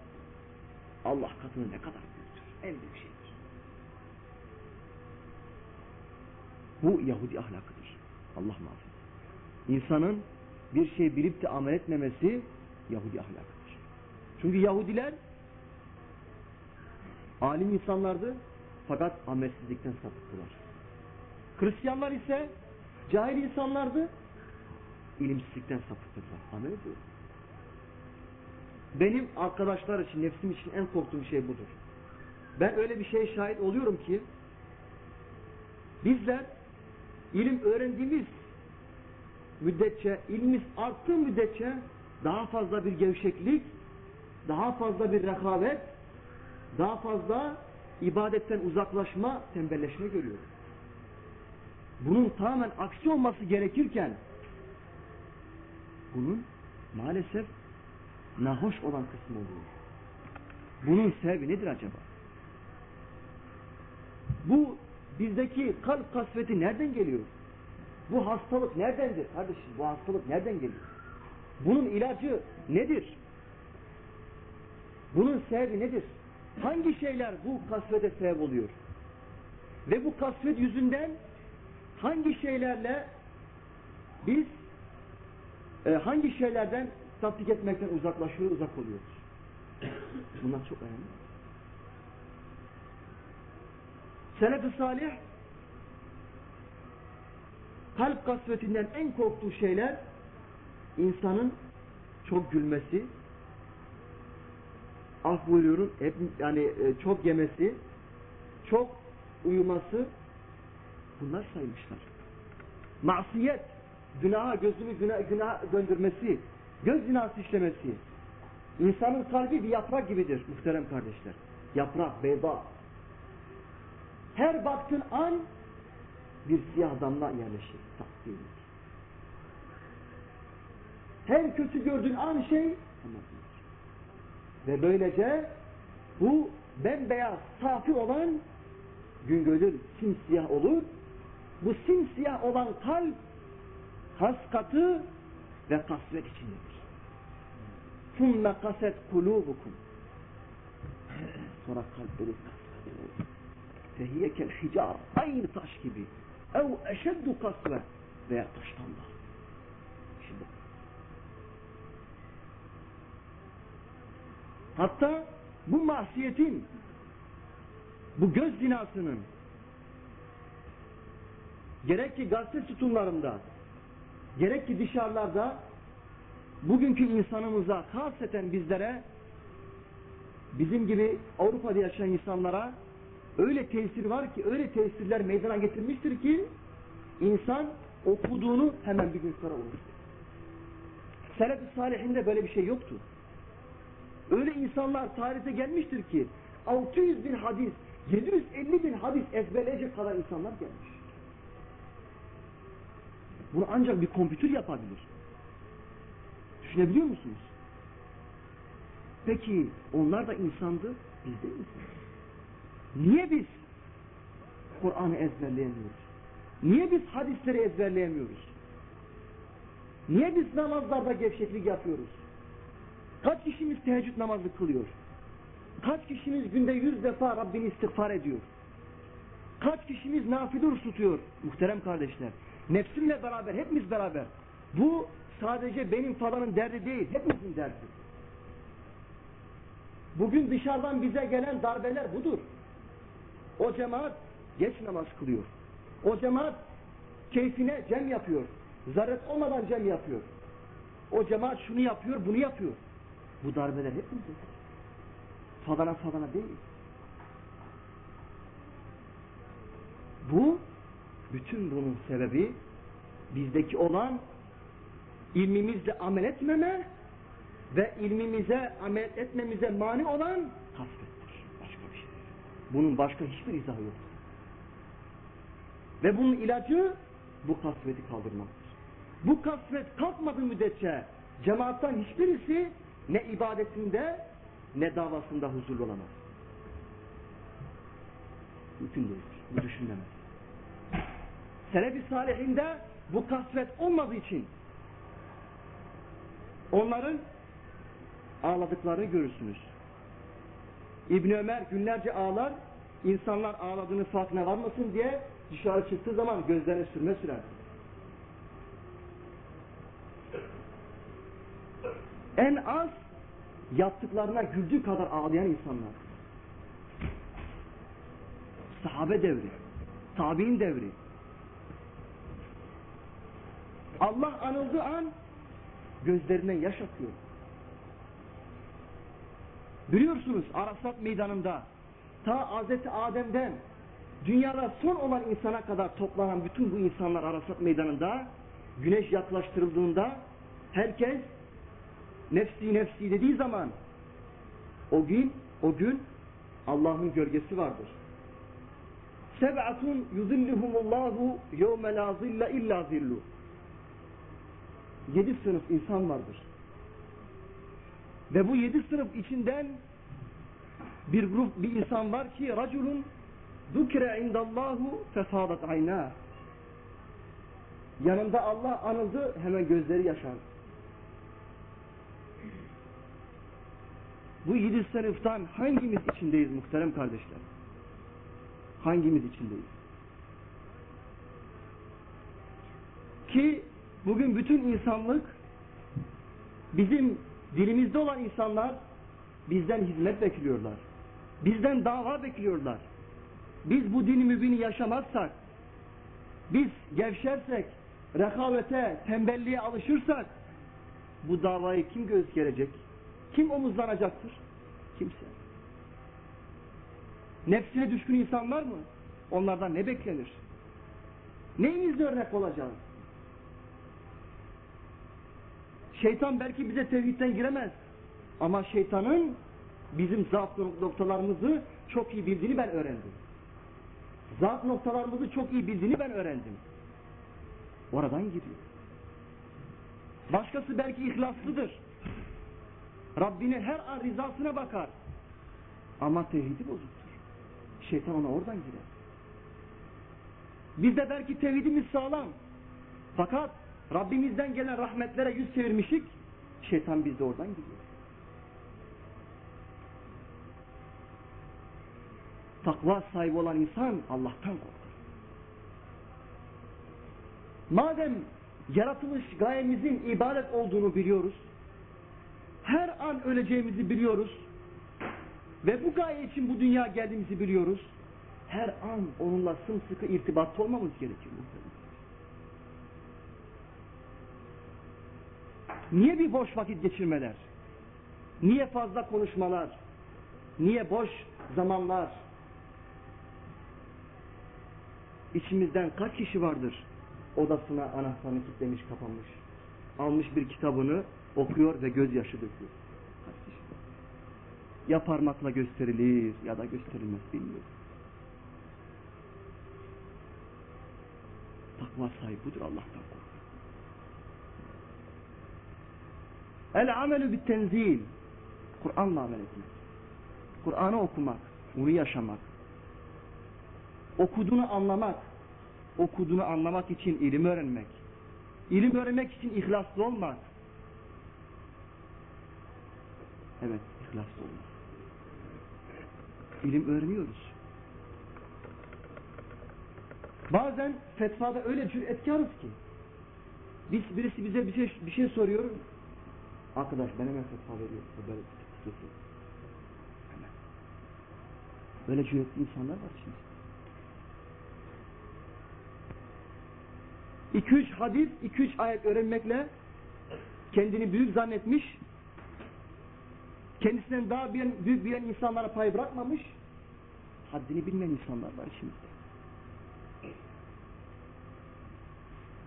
Allah katında ne kadar büyüktür. En büyük şeydir. Bu Yahudi ahlakıdır. Allah muhafaza. İnsanın bir şey bilip de amel etmemesi Yahudi ahlakıdır. Çünkü Yahudiler alim insanlardı fakat amelsizlikten sapıttılar. Hristiyanlar ise cahil insanlardı ilimsizlikten sapıttılar. Amel ediyor. Benim arkadaşlar için, nefsim için en korktuğum şey budur. Ben öyle bir şeye şahit oluyorum ki bizler ilim öğrendiğimiz müddetçe, ilmimiz arttığı müddetçe daha fazla bir gevşeklik, daha fazla bir rekabet, daha fazla ibadetten uzaklaşma, tembelleşme görüyoruz. Bunun tamamen aksi olması gerekirken bunun maalesef nahoş olan kısmı oluyor. Bunun sebebi nedir acaba? Bu bizdeki kalp kasveti nereden geliyor? Bu hastalık neredendir kardeşim? Bu hastalık nereden geliyor? Bunun ilacı nedir? Bunun sebebi nedir? Hangi şeyler bu kasvete sebep oluyor? Ve bu kasvet yüzünden hangi şeylerle biz e, hangi şeylerden tatbik etmekten uzaklaşıyoruz, uzak oluyoruz? Bunlar çok önemli. Selef-i Salih kalp kasvetinden en korktuğu şeyler insanın çok gülmesi, af buyuruyorum, hep, yani e, çok yemesi, çok uyuması bunlar saymışlar. Masiyet, günaha, gözünü günah, günah döndürmesi, göz zinası işlemesi. İnsanın kalbi bir yaprak gibidir muhterem kardeşler. Yaprak, beyda. Her baktığın an bir siyah damla yerleşir. Takdir. Her kötü gördüğün an şey ve böylece bu bembeyaz, safi olan gün gelir simsiyah olur. Bu simsiyah olan kalp kas katı ve kasvet içindedir. ثُمَّ kaset kulubukum. (clears throat) Sonra kalpleri kasvet olur. Kel hicar. Aynı taş gibi. Ev eşeddu kasve. Veya taştan da. Şimdi. Hatta bu masiyetin bu göz zinasının gerek ki gazete sütunlarında gerek ki dışarılarda bugünkü insanımıza haseten bizlere bizim gibi Avrupa'da yaşayan insanlara öyle tesir var ki öyle tesirler meydana getirmiştir ki insan okuduğunu hemen bir gün sonra unuttu. Selef-i Salihinde böyle bir şey yoktu. Öyle insanlar tarihte gelmiştir ki 600 bin hadis, 750 bin hadis ezberleyecek kadar insanlar gelmiş. Bunu ancak bir kompütür yapabilir. Düşünebiliyor musunuz? Peki onlar da insandı, biz de insanız. Niye biz Kur'an'ı ezberleyemiyoruz? Niye biz hadisleri ezberleyemiyoruz? Niye biz namazlarda gevşeklik yapıyoruz? Kaç kişimiz teheccüd namazı kılıyor? Kaç kişimiz günde yüz defa Rabbini istiğfar ediyor? Kaç kişimiz nafile oruç tutuyor muhterem kardeşler? Nefsimle beraber, hepimiz beraber. Bu sadece benim falanın derdi değil, hepimizin derdi. Bugün dışarıdan bize gelen darbeler budur. O cemaat geç namaz kılıyor. O cemaat keyfine cem yapıyor. Zaret olmadan cem yapıyor. O cemaat şunu yapıyor, bunu yapıyor. Bu darbeler hepimize. Falana falana değil. Bu bütün bunun sebebi bizdeki olan ilmimizle amel etmeme ve ilmimize amel etmemize mani olan kasvettir. Başka bir şey. Bunun başka hiçbir izahı yok. Ve bunun ilacı bu kasveti kaldırmaktır. Bu kasvet kalkmadığı müddetçe cemaattan hiçbirisi ne ibadetinde ne davasında huzurlu olamaz. Mümkün değildir. Bu düşünülemez. Selefi salihinde bu kasvet olmadığı için onların ağladıklarını görürsünüz. İbn Ömer günlerce ağlar, insanlar ağladığını farkına varmasın diye dışarı çıktığı zaman gözlerine sürme sürer. En az yaptıklarına güldüğü kadar ağlayan insanlar. Sahabe devri, tabi'in devri. Allah anıldığı an gözlerinden yaş akıyor. Biliyorsunuz Arasat meydanında ta Hazreti Adem'den dünyada son olan insana kadar toplanan bütün bu insanlar Arasat meydanında güneş yaklaştırıldığında herkes nefsi nefsi dediği zaman o gün o gün Allah'ın gölgesi vardır. Seb'atun yuzilluhumullahu yevme la zille illa zillu. Yedi sınıf insan vardır. Ve bu yedi sınıf içinden bir grup bir insan var ki raculun zukre indallahu fesadat ayna. Yanında Allah anıldı hemen gözleri yaşar. Bu yedi sınıftan hangimiz içindeyiz muhterem kardeşler? Hangimiz içindeyiz? Ki bugün bütün insanlık bizim dilimizde olan insanlar bizden hizmet bekliyorlar. Bizden dava bekliyorlar. Biz bu dini mübini yaşamazsak, biz gevşersek, rekabete, tembelliğe alışırsak bu davayı kim göz gelecek? Kim omuzlanacaktır? Kimse. Nefsine düşkün insanlar mı? Onlardan ne beklenir? Neyimizde örnek olacağız? Şeytan belki bize tevhidden giremez. Ama şeytanın bizim zaaf noktalarımızı çok iyi bildiğini ben öğrendim. Zaaf noktalarımızı çok iyi bildiğini ben öğrendim. Oradan giriyor. Başkası belki ihlaslıdır. Rabbinin her an rızasına bakar. Ama tevhidi bozuktur. Şeytan ona oradan girer. Biz de belki tevhidimiz sağlam. Fakat Rabbimizden gelen rahmetlere yüz çevirmişik. Şeytan bizde oradan gidiyor. Takva sahibi olan insan Allah'tan korkar. Madem yaratılış gayemizin ibadet olduğunu biliyoruz, her an öleceğimizi biliyoruz ve bu gaye için bu dünya geldiğimizi biliyoruz, her an onunla sımsıkı irtibatta olmamız gerekir. Niye bir boş vakit geçirmeler? Niye fazla konuşmalar? Niye boş zamanlar? İçimizden kaç kişi vardır odasına anahtarını kilitlemiş kapanmış. Almış bir kitabını okuyor ve gözyaşı döküyor. Ya parmakla gösterilir ya da gösterilmez bilmiyorum. Takva sahibi budur Allah'tan kork. El amelü bit tenzil. Kur'an'la amel etmek. Kur'an'ı okumak, onu yaşamak. Okuduğunu anlamak. Okuduğunu anlamak için ilim öğrenmek. İlim öğrenmek için ihlaslı olmak. Evet, ihlaslı olmak. İlim öğreniyoruz. Bazen fetvada öyle cüretkarız ki biz birisi bize bir şey, bir şey soruyor Arkadaş ben hemen fetva veriyor. Böyle. Hemen. Böyle cüretli insanlar var şimdi. İki üç hadis, iki üç ayet öğrenmekle kendini büyük zannetmiş, kendisinden daha büyük, büyük bilen insanlara pay bırakmamış, haddini bilmeyen insanlar var şimdi.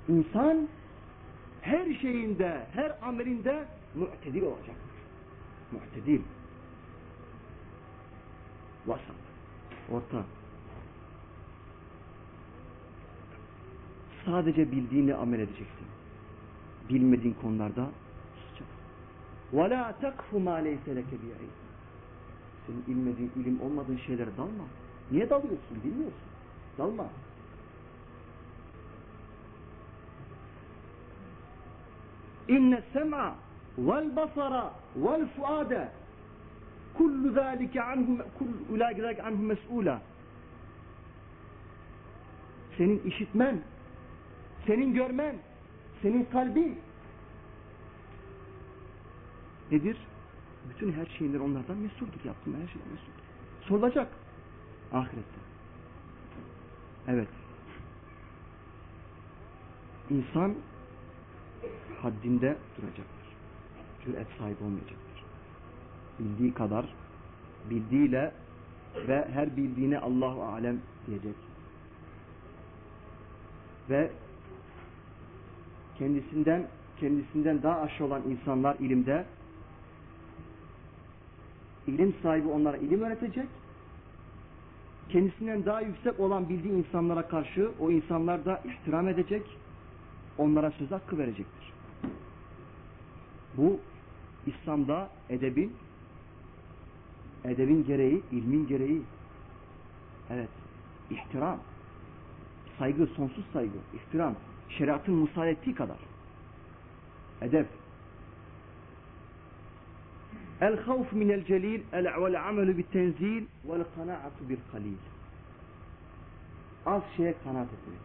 İnsan her şeyinde, her amelinde mu'tedil olacaktır. Mu'tedil. Vasat. Orta. Sadece bildiğini amel edeceksin. Bilmediğin konularda. وَلَا تَقْفُ مَا لَيْسَ لَكَ بِعِلْمٍ Senin bilmediğin, ilim olmadığın şeylere dalma. Niye dalıyorsun? Bilmiyorsun. Dalma. İnne sem'a vel basara vel fuade kullu zâlike anhu kullu ulâike anhu mes'ûlâ senin işitmen, senin görmen, senin kalbin nedir? Bütün her şeyindir onlardan mesuldur. Yaptığın her şeyden mesuldur. Sorulacak ahirette. Evet. İnsan haddinde duracaktır. Cüret sahibi olmayacaktır. Bildiği kadar bildiğiyle ve her bildiğine Allahu alem diyecek. Ve kendisinden kendisinden daha aşağı olan insanlar ilimde ilim sahibi onlara ilim öğretecek. Kendisinden daha yüksek olan bildiği insanlara karşı o insanlar da ihtiram edecek. Onlara söz hakkı verecektir. Bu İslam'da edebin edebin gereği, ilmin gereği. Evet, ihtiram. Saygı, sonsuz saygı, ihtiram. Şeriatın musal ettiği kadar. Edep. El havf minel celil vel amelu bit tenzil vel kanaatu bil kalil. Az şeye kanaat etmek.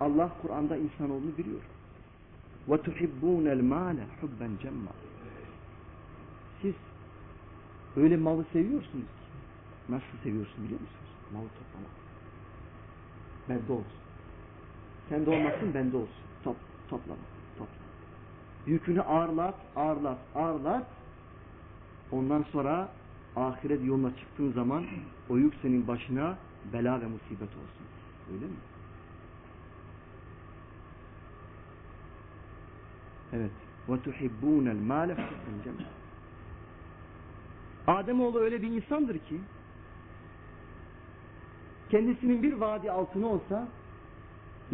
Allah Kur'an'da insanoğlunu biliyor. Ve tuhibbûnel mâle hubben cemma. Siz öyle malı seviyorsunuz ki. Nasıl seviyorsun biliyor musunuz? Malı toplamak. Bende olsun. Sende olmasın bende olsun. Top, toplama. Yükünü ağırlat, ağırlat, ağırlat. Ondan sonra ahiret yoluna çıktığın zaman o yük senin başına bela ve musibet olsun. Öyle mi? Evet. Ve tuhibbûnel mâle hubben cemma. Ademoğlu öyle bir insandır ki kendisinin bir vadi altını olsa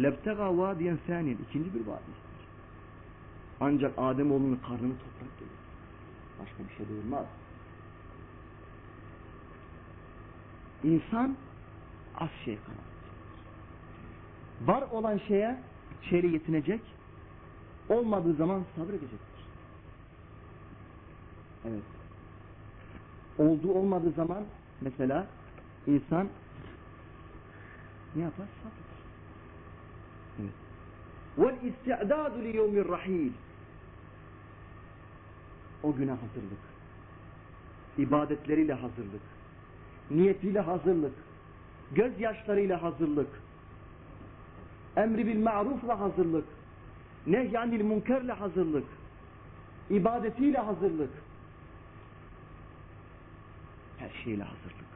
lebtega vadiyen saniyen ikinci bir vadi. Ancak Ademoğlunun karnını toprak gelir. Başka bir şey duyulmaz. İnsan az şey kanat. Var olan şeye şeyle yetinecek, olmadığı zaman sabredecektir. Evet. Olduğu olmadığı zaman mesela insan ne yapar? Sabır. Evet. Li yevmir rahil. O güne hazırlık. İbadetleriyle hazırlık. Niyetiyle hazırlık. Gözyaşlarıyla hazırlık. Emri bil ma'rufla hazırlık. Nehyanil münkerle hazırlık. İbadetiyle hazırlık. Her şeyle hazırlık.